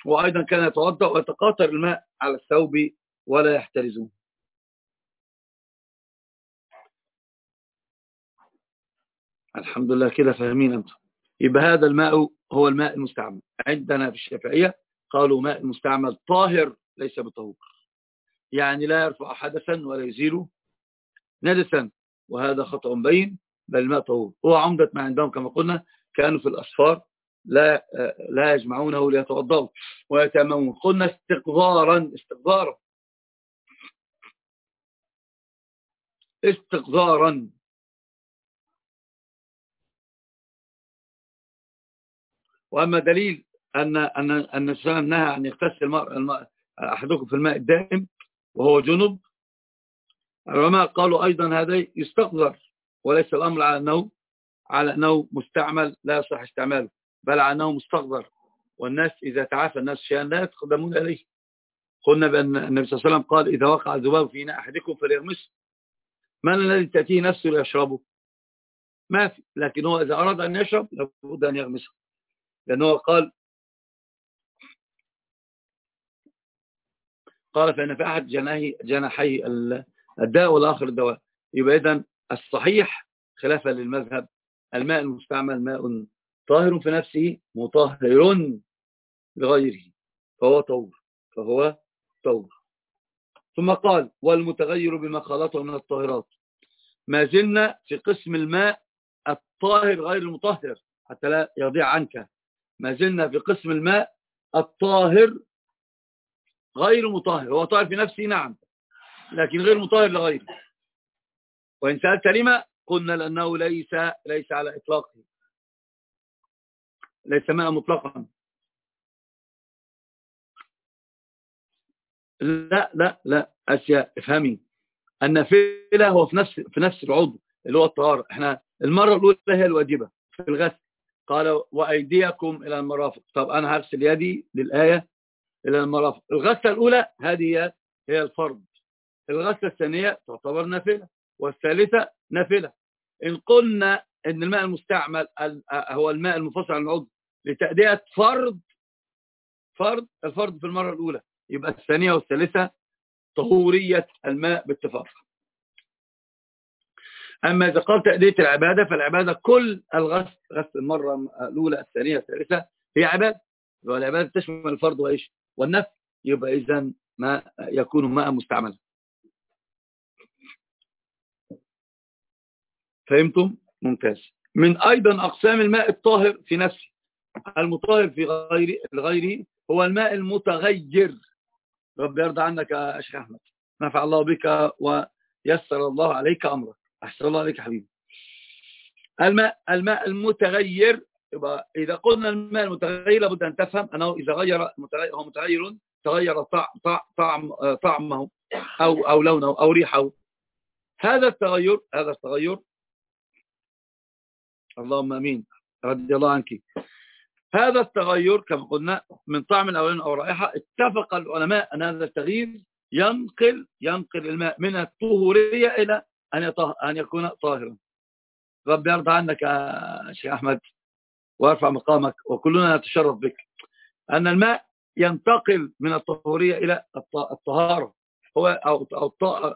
وأيضا كان يتوضأ ويتقاطر الماء على الثوب ولا يحترزه الحمد لله كده فاهمين أنتم. يبقى هذا الماء هو الماء المستعمل. عندنا في الشافعية قالوا ماء المستعمل طاهر ليس بطهور. يعني لا يرفع حدثا ولا يزيل ندسا وهذا خطأ بين بل الماء طهور. هو عمدة ما عندهم كما قلنا كانوا في الأصفار لا لا يجمعونه ليتوضأوا ويتمون قلنا استقذارا استقذارا استقذارا وأما دليل أن أن أن السلام نهى أن يغتسل الماء أحدكم في الماء الدائم وهو جنب. العلماء قالوا أيضا هذا يستقذر وليس الأمر على أنه على أنه مستعمل لا يصح استعماله بل على أنه مستقذر. والناس إذا تعافى الناس شيئا لا يتقدمون إليه. قلنا بأن النبي صلى الله عليه وسلم قال إذا وقع الذباب في إناء أحدكم فليغمسه من الذي تأتيه نفسه ليشربه ما في. لكن هو إذا أراد أن يشرب لابد أن يغمسه. لأنه قال قال فإن في أحد جناحي الداء والآخر الدواء. يبقى إذن الصحيح خلافا للمذهب. الماء المستعمل ماء طاهر في نفسه مطهر لغيره فهو طور فهو طور ثم قال والمتغير بما خلطه من الطاهرات. ما زلنا في قسم الماء الطاهر غير المطهر حتى لا يضيع عنك. ما زلنا في قسم الماء الطاهر غير مطهر هو طاهر في نفسه نعم لكن غير مطهر لغيره. وإن سألت لما؟ قلنا لأنه ليس ليس على إطلاقه. ليس ماء مطلقا. لا لا لا أشياء افهمي. النافلة هو في نفس في نفس العضو اللي هو الطهارة. إحنا المرة الأولى هي الواجبة في الغسل. قال وأيديكم إلى المرافق. طب أنا هغسل يدي للآية؟ إلى المرافق. الغسلة الأولى هذه هي الفرض. الغسلة الثانية تعتبر نافلة والثالثة نافلة. إن قلنا إن الماء المستعمل هو الماء المفصل عن العضو لتأدية فرض فرض الفرض في المرة الأولى. يبقى الثانية والثالثة طهورية الماء باتفاق. أما إذا قال تأدية العبادة فالعبادة كل الغسل غسل المرة الأولى الثانية الثالثة هي عبادة. والعبادة تشمل الفرض وإيش؟ والنفس يبقى إذا ما يكون ماء مستعملا. فهمتم؟ ممتاز. من أيضا أقسام الماء الطاهر في نفسه المطهر في غير الغير هو الماء المتغير. رب يرضى عنك يا شيخ أحمد. نفع الله بك ويسر الله عليك أمرك. أحسن الله عليك حبيبي. الماء الماء المتغير يبقى إذا قلنا الماء المتغير لابد أن تفهم أنه إذا غير هو متغير تغير طعم طعمه أو أو لونه أو ريحه. هذا التغير هذا التغير اللهم آمين. رضي الله عنك. هذا التغير كما قلنا من طعم أو لون أو رائحة اتفق العلماء أن هذا التغيير ينقل ينقل الماء من الطهورية إلى أن أن يكون طاهرا. رب يرضى عنك يا شيخ أحمد. وارفع مقامك وكلنا نتشرف بك. أن الماء ينتقل من الطهورية إلى الطهارة. هو أو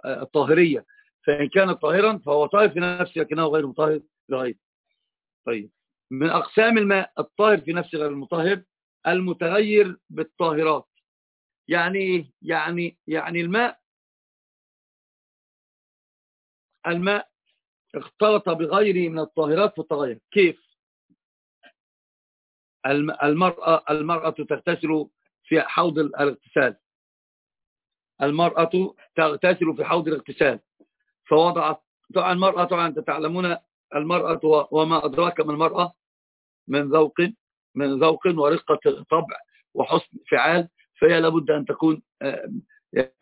الطاهرية. فإن كان طاهرا فهو طاهر في نفسه لكنه غير مطهر لغيره. طيب. من أقسام الماء الطاهر في نفسه غير المطهر المتغير بالطاهرات. يعني إيه؟ يعني يعني الماء الماء اختلط بغيره من الطاهرات فتغير كيف؟ المرأة المرأة تغتسل في حوض الاغتسال. المرأة تغتسل في حوض الاغتسال. فوضعت طبعا المرأة طبعا تعلمون المرأة وما أدراك من المرأة؟ من ذوق من ذوق ورقة طبع وحسن فعال. فهي لابد أن تكون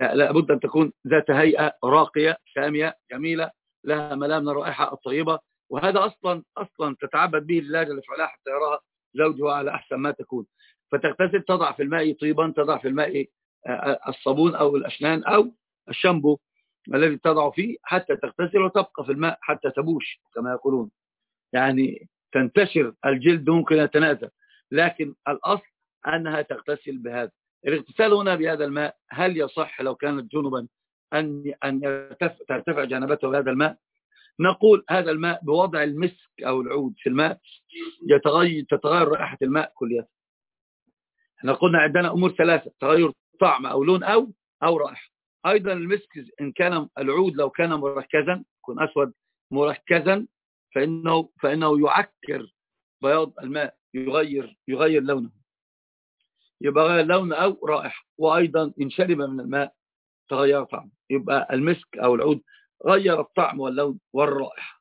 لابد أن تكون ذات هيئة راقية سامية جميلة لها ملام من الرائحة الطيبة وهذا أصلا أصلا تتعبد به لله جل وعلا حتى يراها. زوجها على أحسن ما تكون. فتغتسل تضع في الماء طيبا تضع في الماء الصابون أو الأشنان أو الشامبو الذي تضع فيه حتى تغتسل وتبقى في الماء حتى تبوش كما يقولون. يعني تنتشر الجلد ممكن يتنازل لكن الأصل أنها تغتسل بهذا. الاغتسال هنا بهذا الماء هل يصح لو كانت جنبا أن أن ترتفع جنبته بهذا الماء؟ نقول هذا الماء بوضع المسك أو العود في الماء يتغير تتغير رائحة الماء كليا إحنا قلنا عندنا أمور ثلاثة تغير طعم أو لون أو أو رائحة. أيضا المسك إن كان العود لو كان مركزا يكون أسود مركزا فإنه, فإنه يعكر بياض الماء يغير يغير لونه. يبقى غير لون أو رائحة. وأيضا إن شرب من الماء تغير طعم يبقى المسك أو العود غير الطعم واللون والرائحة.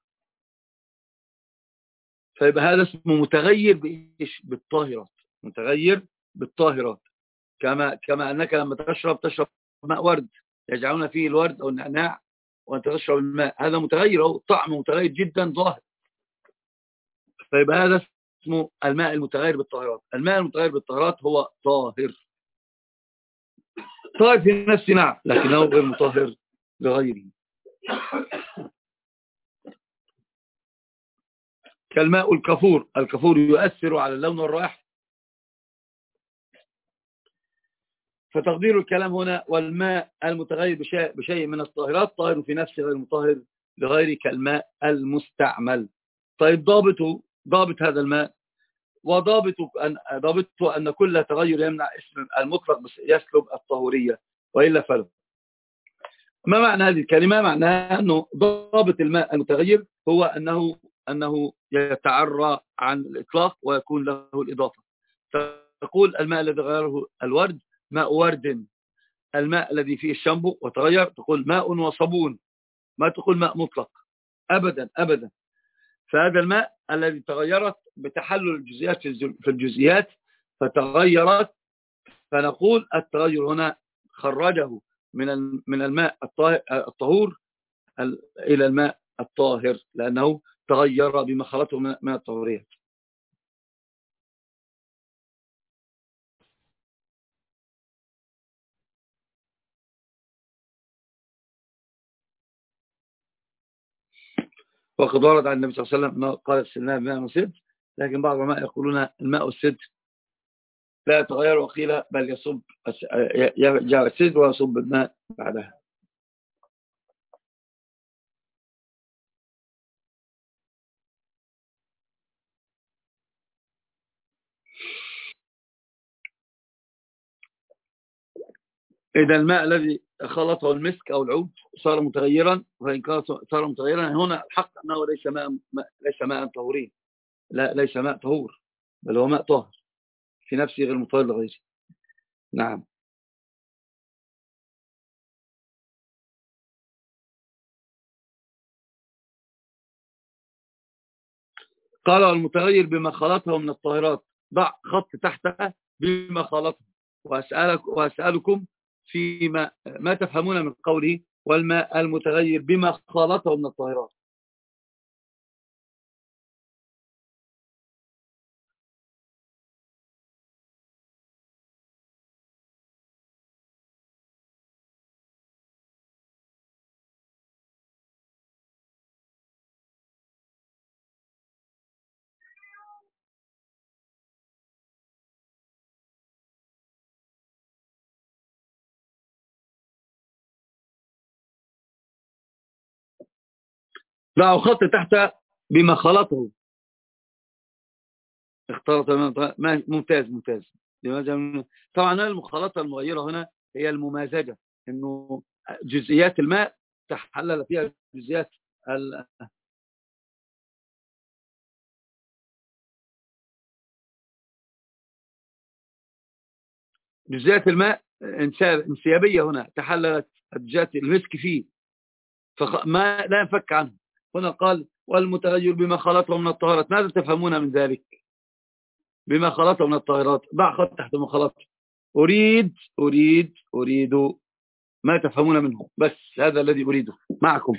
فيبقى هذا اسمه متغير بإيش؟ بالطاهرات. متغير بالطاهرات. كما كما أنك لما تشرب تشرب ماء ورد. يجعلون فيه الورد أو النعناع وأنت تشرب الماء. هذا متغير أو طعم متغير جدا ظاهر. فيبقى هذا اسمه الماء المتغير بالطاهرات. الماء المتغير بالطاهرات هو طاهر. طاهر في نفسه نعم لكنه غير مطهر لغيره. كالماء الكفور الكفور يؤثر على اللون والرائحة. فتقدير الكلام هنا والماء المتغير بشيء, بشيء من الطاهرات طاهر في نفسه غير مطهر لغير كالماء المستعمل. طيب ضابطه ضابط هذا الماء وضابطه أن ضابطه أن كل تغير يمنع اسم المطلق يسلب الطهورية وإلا فلو ما معنى هذه الكلمة؟ معناها أنه ضابط الماء المتغير هو أنه أنه يتعرى عن الإطلاق ويكون له الإضافة. تقول الماء الذي غيره الورد ماء ورد. الماء الذي فيه الشامبو وتغير تقول ماء وصابون. ما تقول ماء مطلق. أبدا أبدا. فهذا الماء الذي تغيرت بتحلل الجزئيات في الجزئيات فتغيرت. فنقول التغير هنا خرجه من من الماء الطهور إلى الماء الطاهر لأنه تغير بما خلطه من الطهوريات وقد ورد عن النبي صلى الله عليه وسلم أنه قال السلام بماء وسد لكن بعض العلماء يقولون الماء والسد لا يتغير وقيل بل يصب يرجع السد ويصب الماء بعدها. إذا الماء الذي خلطه المسك أو العود صار متغيرا وإن كان صار متغيرا هنا الحق أنه ليس ماء ليس ماء طهورين. لا ليس ماء طهور بل هو ماء طاهر. في نفسه غير مطهر لغيره نعم. قال المتغير بما خلطه من الطاهرات. ضع خط تحتها بما خلطه. وأسألك وأسألكم فيما ما تفهمون من قوله والماء المتغير بما خالطه من الطاهرات ضعوا خط تحت بما خلطه. اختلط ممتاز ممتاز. طبعا المخالطة المغيرة هنا هي الممازجة إنه جزئيات الماء تحلل فيها جزئيات ال... جزئيات الماء انسيابية هنا تحللت جزئيات المسك فيه. فما لا ينفك عنه. هنا قال والمتغير بما خلطه من الطهارات. ماذا تفهمون من ذلك؟ بما خلطه من الطهارات. ضع خط تحت ما خلطه أريد أريد أريد ما تفهمون منه. بس هذا الذي أريده. معكم.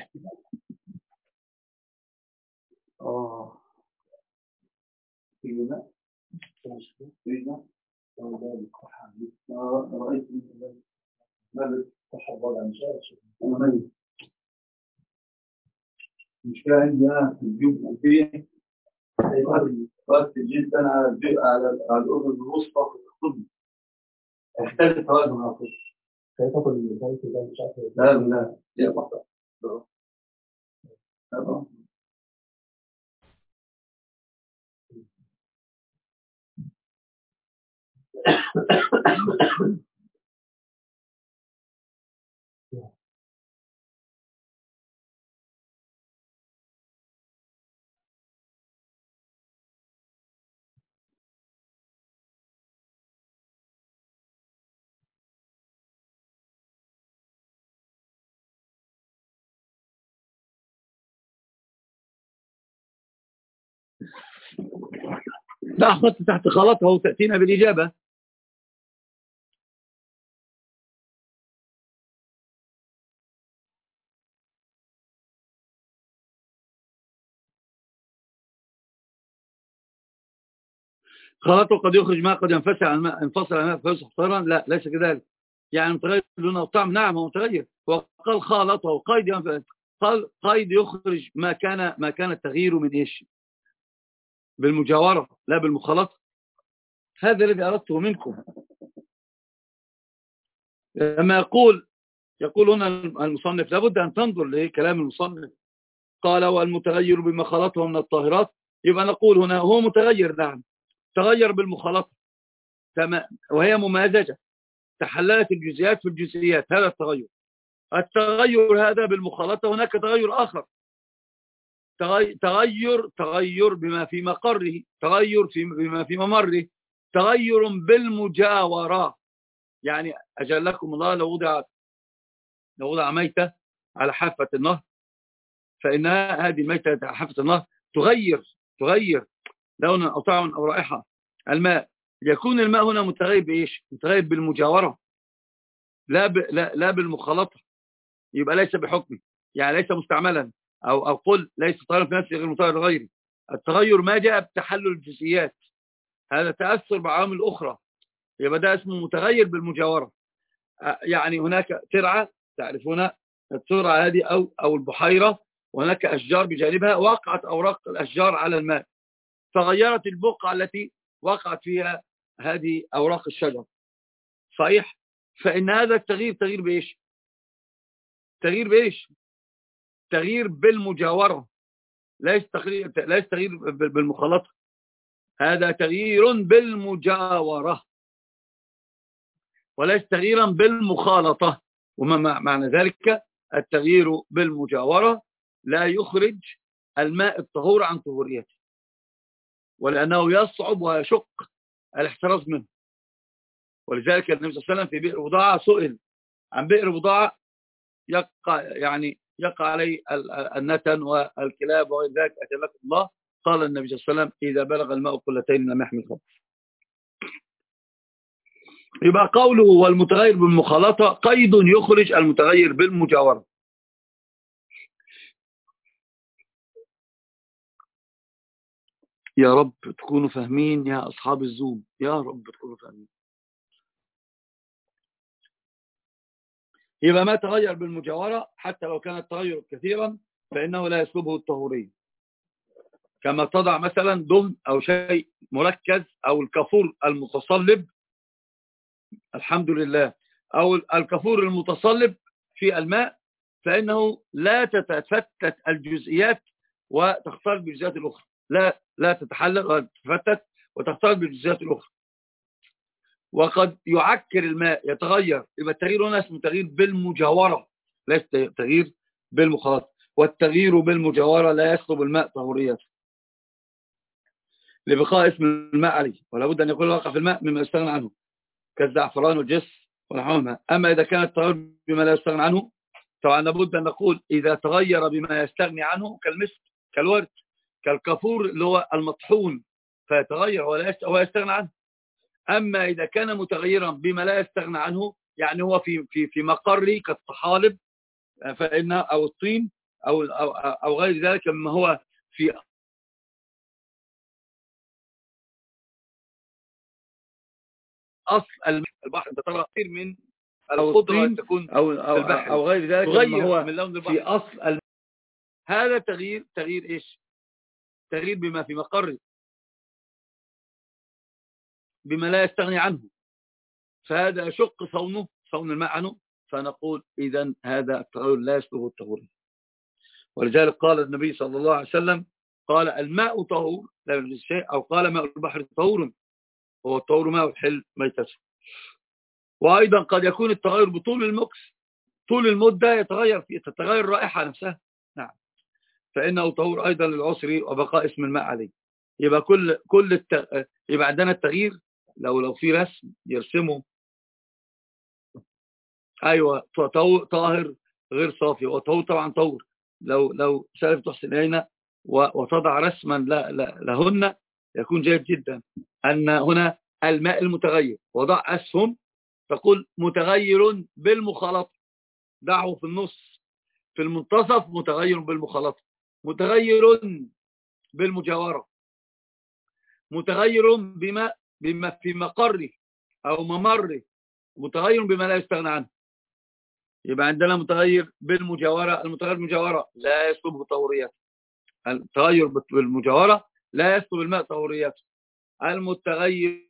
آه. عندي أنا في الجيوب الأنفية وقت جدا على على على الأذن الوسطى في الخطب احتاج توازن على الخطب لا لا لا بطل. لا خط تحت خلطها وتأتينا بالإجابة. خلطه قد يخرج ماء قد ينفصل عن الماء انفصل عن الماء فيصبح طيرا لا ليس كذلك. يعني متغير لون الطعم. نعم هو متغير. وقال خالطه قيد قال قيد يخرج ما كان ما كان التغيير من إيش؟ بالمجاورة لا بالمخالطة. هذا الذي أردته منكم. لما يقول يقول هنا المصنف لابد أن تنظر لكلام المصنف. قال والمتغير بما خلطه من الطاهرات. يبقى نقول هنا هو متغير نعم. تغير بالمخالطة. وهي ممازجة تحللت الجزئيات في الجزئيات. هذا التغير. التغير هذا بالمخالطة هناك تغير آخر. تغير تغير بما في مقره تغير في بما في ممره تغير بالمجاورة. يعني أجلكم الله لو وضع لو وضع ميتة على حافة النهر فإن هذه الميتة حافة النهر تغير تغير لونا أو طعما أو رائحة. الماء يكون الماء هنا متغير بإيش؟ متغير بالمجاورة. لا, ب... لا, لا بالمخالطة يبقى ليس بحكم. يعني ليس مستعملا. أو, أو قل ليس طائرا في نفسه غير مطهر غيري التغير ما جاء بتحلل الجزئيات هذا تأثر بعوامل أخرى. يبقى ده اسمه متغير بالمجاورة. يعني هناك ترعة تعرفون الترعة هذه أو, أو البحيرة وهناك أشجار بجانبها وقعت أوراق الأشجار على الماء. فغيرت البقعة التي وقعت فيها هذه أوراق الشجر. صحيح؟ فإن هذا التغيير تغيير بإيش؟ تغيير بإيش؟ تغيير بالمجاورة. ليس تغيير ليس تغيير بالمخالطة. هذا تغيير بالمجاورة. وليس تغييرا بالمخالطة. وما معنى ذلك؟ التغيير بالمجاورة لا يخرج الماء الطهور عن طهوريته. ولأنه يصعب ويشق الاحتراز منه. ولذلك النبي صلى الله عليه وسلم في بئر بضاعة سئل عن بئر بضاعة يعني يقع عليه النتن والكلاب وغير ذلك أتلاك الله. قال النبي صلى الله عليه وسلم إذا بلغ الماء قلتين لم يحمل خبز يبقى قوله والمتغير بالمخالطة قيد يخرج المتغير بالمجاورة. يا رب تكونوا فاهمين يا أصحاب الزوم. يا رب تكونوا فاهمين. يبقى ما تغير بالمجاورة حتى لو كان التغير كثيرا فإنه لا يسلبه الطهورية كما تضع مثلا دهن أو شيء مركز أو الكفور المتصلب الحمد لله أو الكفور المتصلب في الماء فإنه لا تتفتت الجزئيات وتختلط بالجزئيات الأخرى. لا لا تتحلل ولا تتفتت وتختلط بالجزئيات الأخرى. وقد يعكر الماء يتغير. يبقى التغيير هنا اسمه تغيير بالمجاورة. ليس تغيير بالمخالطة والتغيير بالمجاورة لا يسلب الماء طهوريته لبقاء اسم الماء عليه. ولا بد أن يكون واقع في الماء مما يستغنى عنه. كالزعفران والجس ونحوهما. أما إذا كان التغير بما لا يستغنى عنه طبعا لابد أن نقول إذا تغير بما يستغني عنه كالمسك كالورد كالكافور اللي هو المطحون فيتغير. ولا يستغنى عنه. أما إذا كان متغيرا بما لا يستغنى عنه يعني هو في في في مقر كالطحالب فإن أو الطين أو أو, أو غير ذلك مما هو في أصل البحر. أنت ترى كثير من الخضرة تكون أو, أو, البحر. أو غير ذلك تغير هو من لون البحر. في أصل الم... هذا تغيير تغيير إيش؟ تغيير بما في مقر بما لا يستغني عنه. فهذا يشق صونه صون الماء عنه. فنقول إذا هذا التغير لا يسلغ الطهور ولذلك قال النبي صلى الله عليه وسلم قال الماء طهور لا يجوز شيء أو قال ماء البحر طهور هو الطهور ماء الحل ميتته وأيضا قد يكون التغير بطول المكس طول المدة يتغير تتغير الرائحة نفسها. نعم. فإنه طهور أيضا للعسر وبقاء اسم الماء عليه. يبقى كل كل الت... يبقى عندنا التغيير لو لو في رسم يرسمه. أيوه طاهر غير صافي. وطهور طبعا طهور لو لو سالف تحسن الينا وتضع رسما لهن يكون جيد جدا. أن هنا الماء المتغير. وضع أسهم تقول متغير بالمخالطه دعه في النص. في المنتصف متغير بالمخالطه متغير بالمجاورة. متغير بما بما في مقره أو ممره متغير بما لا يستغنى عنه. يبقى عندنا متغير بالمجاورة المتغير بالمجاورة لا يسلب طوريات التغير بالمجاورة لا يسلب الماء طوريات المتغير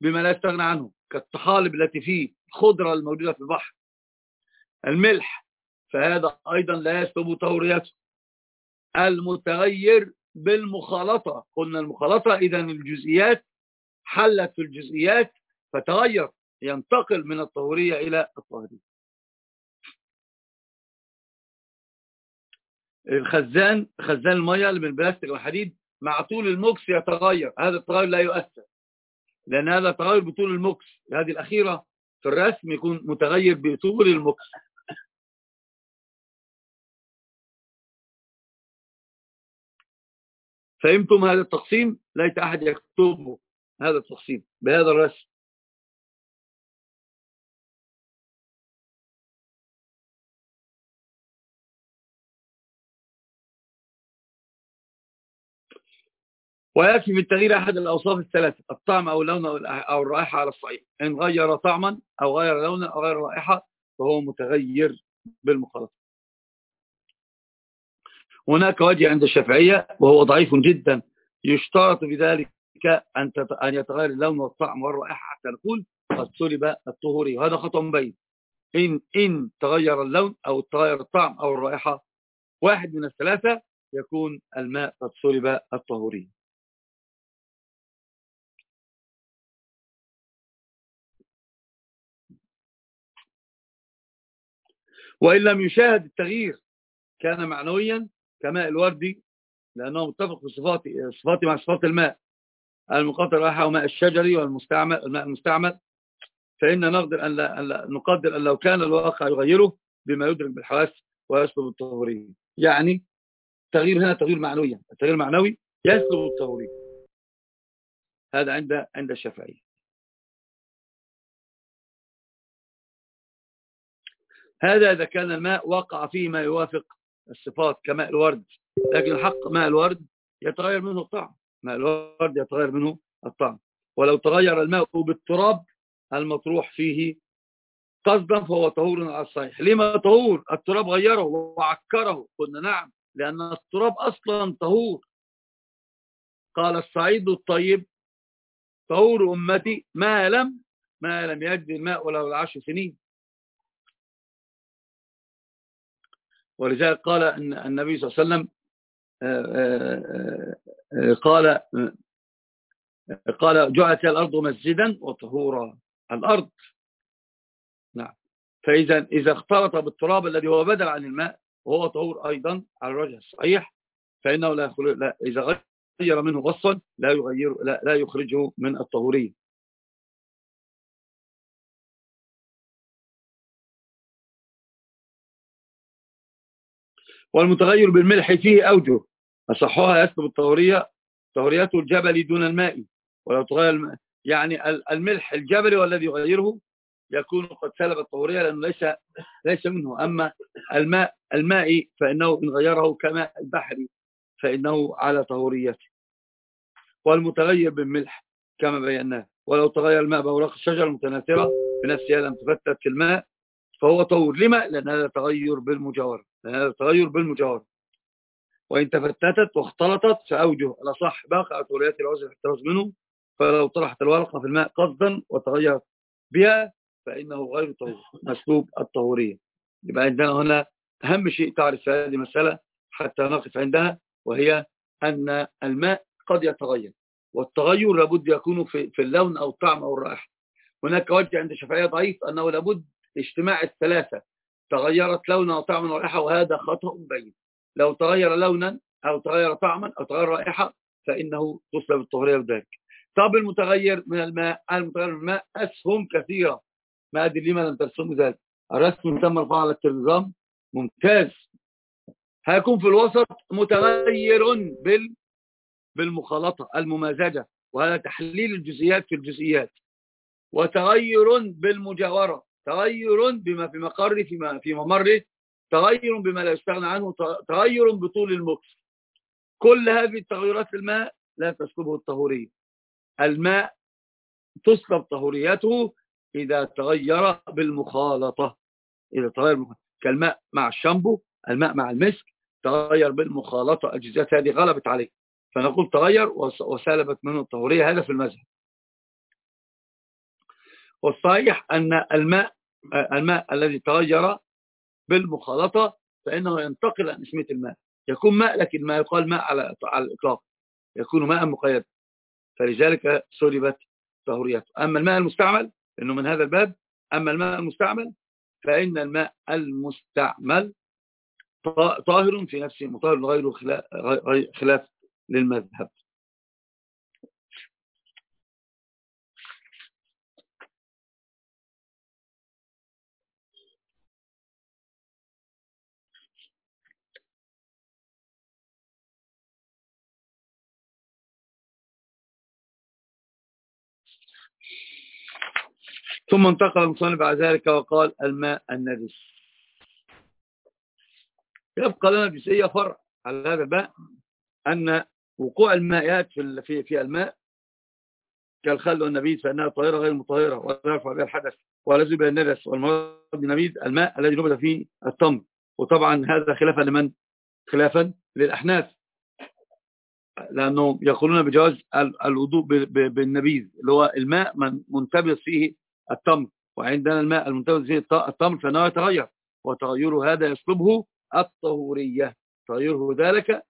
بما لا يستغنى عنه كالطحالب التي فيه خضرة الموجودة في البحر. الملح فهذا أيضا لا يسلب طورياته المتغير بالمخالطة قلنا المخالطة إذا الجزئيات حلت في الجزئيات فتغير ينتقل من الطهورية إلى الطهورية الخزان خزان المياه اللي من البلاستيك والحديد مع طول المكس يتغير هذا التغير لا يؤثر. لأن هذا تغير بطول المكس هذه الأخيرة في الرسم يكون متغير بطول المكس فهمتم هذا التقسيم؟ ليت أحد يكتبه. هذا التقسيم بهذا الرسم. ويكفي في التغيير أحد الأوصاف الثلاثة الطعم أو اللون أو الرائحة على الصحيح إن غير طعما أو غير لونا أو غير رائحة فهو متغير بالمخالطة هناك وجه عند الشافعية وهو ضعيف جدا يشترط بذلك أن أن يتغير اللون والطعم والرائحة حتى نقول قد سلب الطهوري. وهذا خطأ مبين إن إن تغير اللون أو تغير الطعم أو الرائحة واحد من الثلاثة يكون الماء قد سلب الطهوري. وإن لم يشاهد التغيير كان معنويا كماء الوردي لأنه متفق في صفات صفات مع صفات الماء. المقدر رائحة وماء الشجري والمستعمل الماء المستعمل. فإن نقدر أن, لا أن لا نقدر أن لو كان الواقع يغيره بما يدرك بالحواس ويسلب الطهورية يعني التغيير هنا تغيير معنويا التغيير المعنوي يسلب الطهورية هذا عند عند الشافعية هذا إذا كان الماء وقع فيه ما يوافق الصفات كماء الورد لكن الحق ماء الورد يتغير منه الطعم. ماء الورد يتغير منه الطعم. ولو تغير الماء بالتراب المطروح فيه قصدا فهو طهور على الصحيح. لما طهور؟ التراب غيره وعكره. قلنا نعم لأن التراب أصلا طهور. قال الصعيد الطيب طهور أمتي ما لم ما لم يجد الماء ولو العشر سنين. ولذلك قال أن النبي صلى الله عليه وسلم قال قال جعلت الأرض مسجدا وطهورا. الأرض. نعم. فإذا إذا اختلط بالتراب الذي هو بدل عن الماء وهو طهور أيضا على الوجه الصحيح فإنه لا, لا إذا غير منه غصا لا يغير لا, لا يخرجه من الطهورية. والمتغير بالملح فيه أوجه. أصحها يسلب الطهورية طهوريته الجبل دون الماء. ولو تغير الماء يعني الملح الجبلي والذي يغيره يكون قد سلب الطهورية لأنه ليس ليس منه. أما الماء المائي فإنه إن غيره كماء البحر فإنه على طهوريته. والمتغير بالملح كما بيناه. ولو تغير الماء بأوراق الشجر المتناثرة بنفسها لم تفتت في الماء فهو طهور لما؟ لأن هذا تغير بالمجاورة. لأن هذا تغير بالمجاورة. وإن تفتتت واختلطت فأوجه. الأصح باقي طهوريات العزل الاحتراز منه فلو طرحت الورقة في الماء قصدا وتغيرت بها فإنه غير طهور مسلوب الطهورية. يبقى عندنا هنا أهم شيء تعرف في هذه المسألة حتى نقف عندها وهي أن الماء قد يتغير. والتغير لابد يكون في, في اللون أو الطعم أو الرائحة. هناك وجه عند الشافعية ضعيف أنه لابد اجتماع الثلاثة تغيرت لونا وطعما ورائحة وهذا خطأ بين. لو تغير لونا أو تغير طعما أو تغير رائحة فإنه تسلب الطهورية بذلك طب المتغير من الماء المتغير من الماء أسهم كثيرة. ما أدري لما لم ترسموا ذلك. الرسم تم رفعه على التلفزيون؟ ممتاز. هيكون في الوسط متغير بال بالمخالطة الممازجة وهذا تحليل الجزئيات في الجزئيات. وتغير بالمجاورة. تغير بما في مقره فيما في ممره تغير بما لا يستغنى عنه تغير بطول المكس. كل هذه التغيرات في الماء لا تسلبه الطهورية الماء تسلب طهوريته إذا تغير بالمخالطة. إذا تغير كالماء مع الشامبو الماء مع المسك تغير بالمخالطة الجزئيات هذه غلبت عليه. فنقول تغير وسالبت منه الطهورية هذا في المذهب. والصحيح أن الماء الماء الذي تغير بالمخالطة فإنه ينتقل عن اسمية الماء. يكون ماء لكن ما يقال ماء على على الإطلاق. يكون ماء مقيد. فلذلك سلبت طهوريته أما الماء المستعمل إنه من هذا الباب أما الماء المستعمل فإن الماء المستعمل طاهر في نفسه مطهر غير خلاف للمذهب. ثم انتقل المصنف بعد ذلك وقال الماء النجس. يبقى لنا جزئية فرع على هذا الماء أن وقوع المائيات في في في الماء كالخل والنبيذ فإنها طاهرة غير مطهرة ولا يرفع بها الحدث ولا يزيد بها النجس والمراد بالنبيذ الماء الذي نبذ فيه التمر. وطبعا هذا خلافا لمن؟ خلافا للأحناف. لأنهم يقولون بجواز الوضوء بالنبيذ اللي هو الماء منتبذ فيه التمر وعندنا الماء المنتبذ فيه التمر فإنه يتغير وتغيره هذا يسلبه الطهورية. تغيره ذلك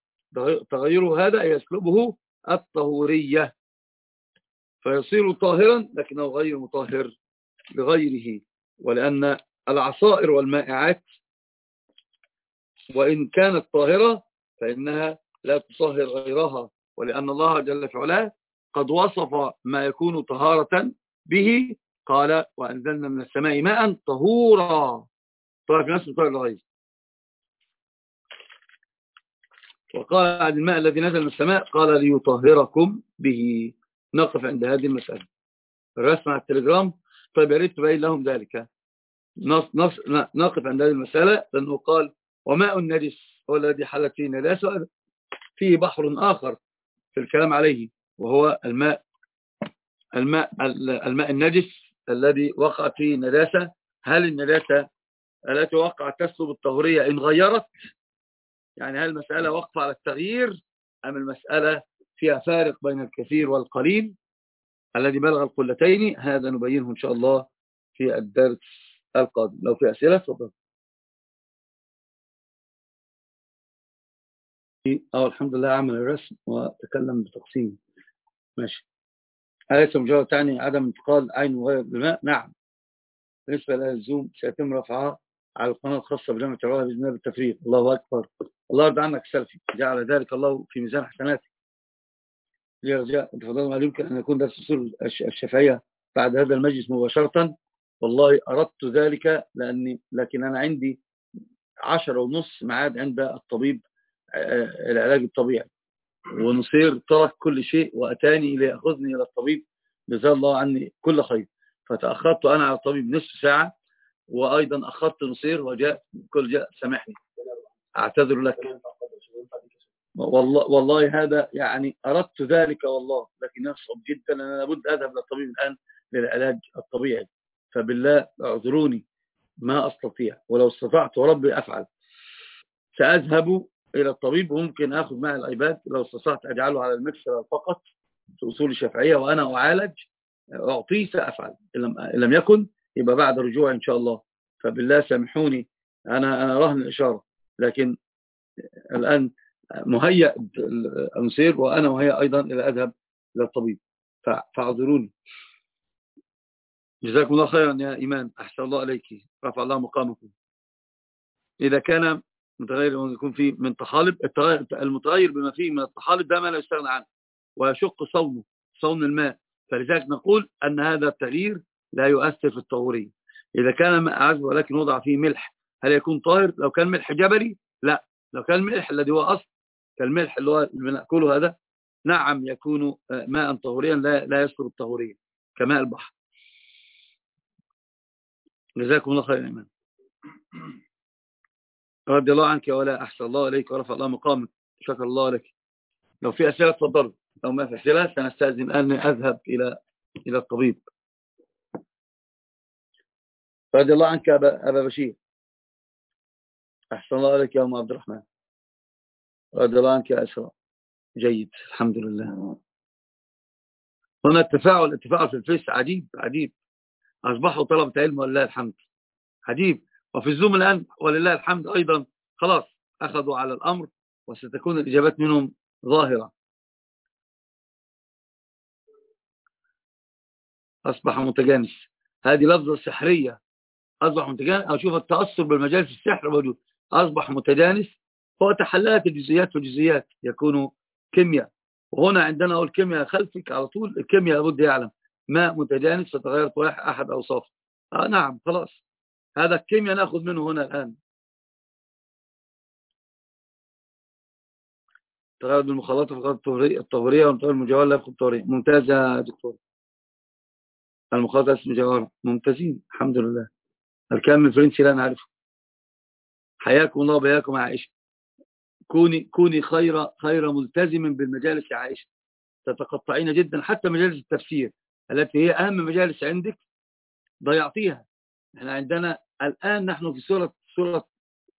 تغيره هذا يسلبه الطهورية. فيصير طاهرا لكنه غير مطهر لغيره. ولأن العصائر والمائعات وإن كانت طاهرة فإنها لا تطهر غيرها. ولأن الله جل في علاه قد وصف ما يكون طهارة به قال وأنزلنا من السماء ماء طهورا. طهر في نفس طهر الغيظ وقال عن الماء الذي نزل من السماء قال ليطهركم به. نقف عند هذه المسألة. الرسم على التليجرام. طيب يا ريت تبين لهم ذلك. نقف عند هذه المسألة. لأنه قال وماء النجس هو الذي حلت فيه النجاسة فيه بحر آخر في الكلام عليه وهو الماء الماء الماء النجس. الذي وقع فيه النجاسة هل النجاسة التي وقعت تسلب الطهورية إن غيرت؟ يعني هل المسألة وقف على التغيير أم المسألة فيها فارق بين الكثير والقليل؟ الذي بلغ القلتين هذا نبينه إن شاء الله في الدرس القادم. لو في أسئلة تفضل. أو الحمد لله عمل الرسم وتكلم بتقسيم. ماشي. أليس مجرد تعني عدم انتقال عين مغير بالماء نعم. بالنسبة للزوم سيتم رفعها على القناة الخاصة بجامعة الرواية بإذن الله بالتفريق. الله أكبر. الله يرضى عنك سلفي. جعل ذلك الله في ميزان حسناتك. ليرجع تفضل ما يمكن أن يكون درس أصول الشفعية بعد هذا المجلس مباشرة. والله أردت ذلك لأني لكن أنا عندي عشرة ونص معاد عند الطبيب العلاج الطبيعي. ونصير ترك كل شيء وأتاني ليأخذني إلى الطبيب جزاه الله عني كل خير. فتأخرت أنا على الطبيب نصف ساعة وأيضا أخرت نصير وجاء كل جاء سامحني. أعتذر لك. والله, والله هذا يعني أردت ذلك والله لكن يصعب جدا أنا لابد أذهب للطبيب الآن للعلاج الطبيعي. فبالله اعذروني ما أستطيع ولو استطعت وربي أفعل. سأذهب إلى الطبيب وممكن أخذ معي الأيباد لو استطعت أجعله على المكسر فقط في أصول الشافعية وأنا أعالج أعطيه سأفعل. إن لم يكن يبقى بعد رجوع إن شاء الله. فبالله سامحوني أنا أنا رهن الإشارة. لكن الآن مهيأ المسير وأنا مهيأ أيضا إلى أذهب إلى الطبيب. فاعذروني. جزاكم الله خيرا يا إيمان. أحسن الله عليك رفع الله مقامكم. إذا كان متغير يكون فيه من طحالب المتغير بما فيه من الطحالب ده ما لا يستغنى عنه ويشق صونه صون الماء. فلذلك نقول أن هذا التغيير لا يؤثر في الطهورية. إذا كان ماء عذب ولكن وضع فيه ملح هل يكون طاهر؟ لو كان ملح جبلي لا. لو كان الملح الذي هو أصل كالملح اللي هو بنأكله هذا نعم يكون ماء طهوريا لا, لا يذكر الطهورية كماء البحر. جزاكم الله خير إيمان. رضي الله عنك يا ولا أحسن الله عليك ورفع الله مقامك. شكر الله لك. لو في أسئلة تفضل. لو ما في أسئلة سنستأذن أن أذهب إلى إلى الطبيب. رضي الله عنك أبا, أبا بشير. أحسن الله عليك يا أم عبد الرحمن. رضي الله عنك يا أسرى جيد الحمد لله. هنا التفاعل التفاعل في الفيس عجيب عجيب. أصبحوا طلبة علم ولله الحمد. عجيب. وفي الزوم الآن ولله الحمد أيضا خلاص أخذوا على الأمر وستكون الإجابات منهم ظاهرة. أصبح متجانس. هذه لفظة سحرية. أصبح متجانس. أشوف التأثر بالمجال في السحر موجود. أصبح متجانس. هو تحلات الجزئيات والجزئيات. يكون كيمياء. وهنا عندنا أقول كيمياء خلفك على طول. الكيمياء لابد يعلم. ماء متجانس فتغيرت أحد أوصافه. آه نعم خلاص. هذا الكيمياء نأخذ منه هنا الآن؟ تغير بالمخالطة فقط الطهورية والطهورية والمجاولة في الطهورية ممتاز يا دكتور. المخاطة اسم جوار ممتازين. الحمد لله. الكلام الفرنسي لا نعرفه. حياكم الله بياكم عائشة. كوني كوني خير خير ملتزم بالمجالس يا عائشة. تتقطعين جدا. حتى مجالس التفسير التي هي أهم مجالس عندك ضيعتيها. إحنا عندنا الآن نحن في سورة سورة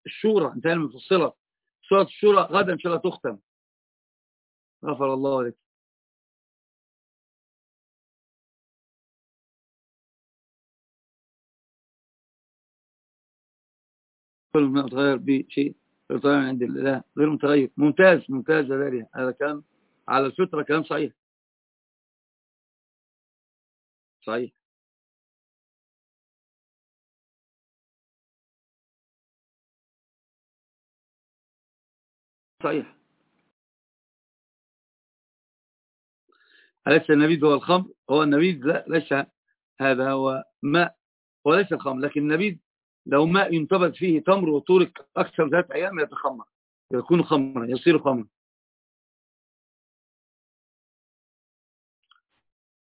الشورى انتهى المفصلة سورة الشورى غدا إن شاء الله تختم. غفر الله لك. كل ما متغير بشيء يتغير عند الله غير متغير. ممتاز ممتاز يا هذا كان على الفطرة كلام صحيح. صحيح. صحيح. أليس النبيذ هو الخمر؟ هو النبيذ لا ليس هذا هو ماء وليس الخمر لكن النبيذ لو ماء ينتبذ فيه تمر وطورك أكثر ثلاث أيام يتخمر يكون خمرا يصير خمرا.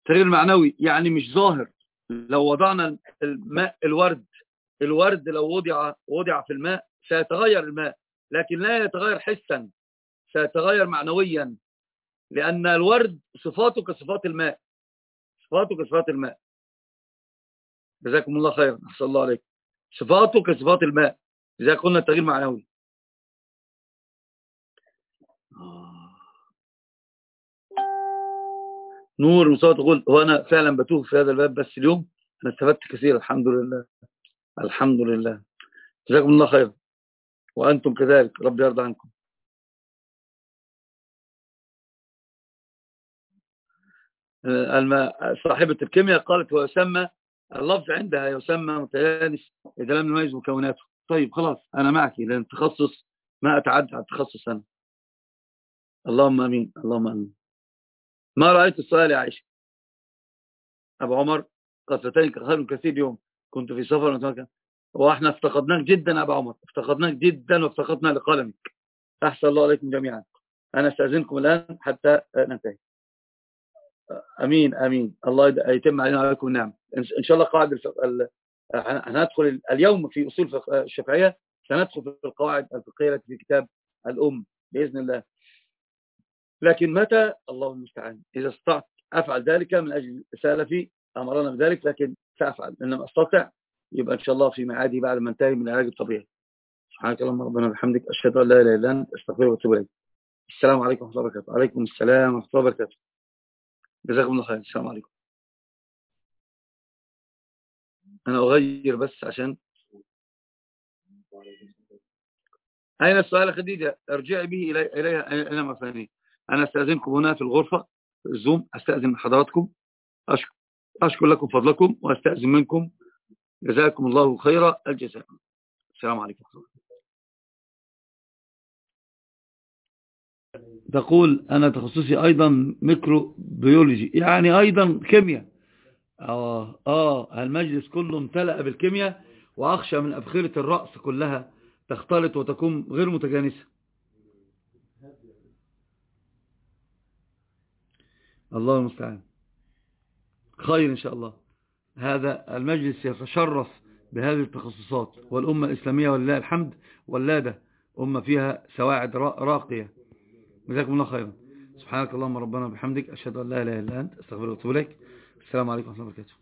تغيير معنوي يعني مش ظاهر. لو وضعنا الماء الورد الورد لو وضع وضع في الماء سيتغير الماء. لكن لا يتغير حسا سيتغير معنويا لأن الورد صفاته كصفات الماء. صفاته كصفات الماء. جزاكم الله خيرا. أحسن الله عليكم صفاته كصفات الماء. إذا قلنا التغيير معنوي. نور مصطفى تقول هو أنا فعلا بتوه في هذا الباب بس اليوم. أنا استفدت كثير الحمد لله. الحمد لله. جزاكم الله خير وأنتم كذلك رب يرضى عنكم. صاحبة الكيمياء قالت ويسمى اللفظ عندها يسمى متيانس إذا لم نميز مكوناته. طيب خلاص أنا معك لأن التخصص ما أتعدى على التخصص أنا. اللهم أمين اللهم أمين. ما رأيت السؤال يا عائشة؟ أبو عمر قصتين كثير يوم كنت في سفر وإحنا افتقدناك جدا يا أبو عمر. افتقدناك جدا وافتقدنا لقلمك أحسن الله عليكم جميعا. أنا أستأذنكم الآن حتى ننتهي. أمين أمين. الله يتم علينا وعليكم النعم. إن شاء الله قاعد هندخل اليوم في أصول الشافعية سندخل في القواعد الفقهية التي في كتاب الأم بإذن الله. لكن متى؟ الله المستعان. إذا استطعت أفعل ذلك من أجل سالفي أمرنا بذلك لكن سأفعل. إنما أستطع يبقى إن شاء الله في معادي بعد ما انتهي من العلاج الطبيعي. سبحانك اللهم ربنا وبحمدك أشهد أن لا إله إلا أنت أستغفرك وأتوب إليك. السلام عليكم ورحمة الله وبركاته. وعليكم السلام ورحمة الله وبركاته. جزاكم الله خير. السلام عليكم. أنا أغير بس عشان أين السؤال خديجة؟ ارجعي به إليها إلى مفاني أنا أستأذنكم هنا في الغرفة في الزوم أستأذن من حضراتكم. أشكر, أشكر لكم فضلكم وأستأذن منكم جزاكم الله خير الجزاء. السلام عليكم تقول أنا تخصصي أيضا ميكروبيولوجي يعني أيضا كيمياء. آه, آه المجلس كله امتلأ بالكيمياء وأخشى من أبخرة الرأس كلها تختلط وتكون غير متجانسة. الله المستعان. خير إن شاء الله. هذا المجلس يتشرف بهذه التخصصات والأمة الإسلامية ولله الحمد ولادة أمة فيها سواعد راقية. جزاكم الله خيرا. سبحانك اللهم ربنا وبحمدك أشهد أن لا إله إلا أنت أستغفرك وأتوب إليك. السلام عليكم ورحمة الله وبركاته.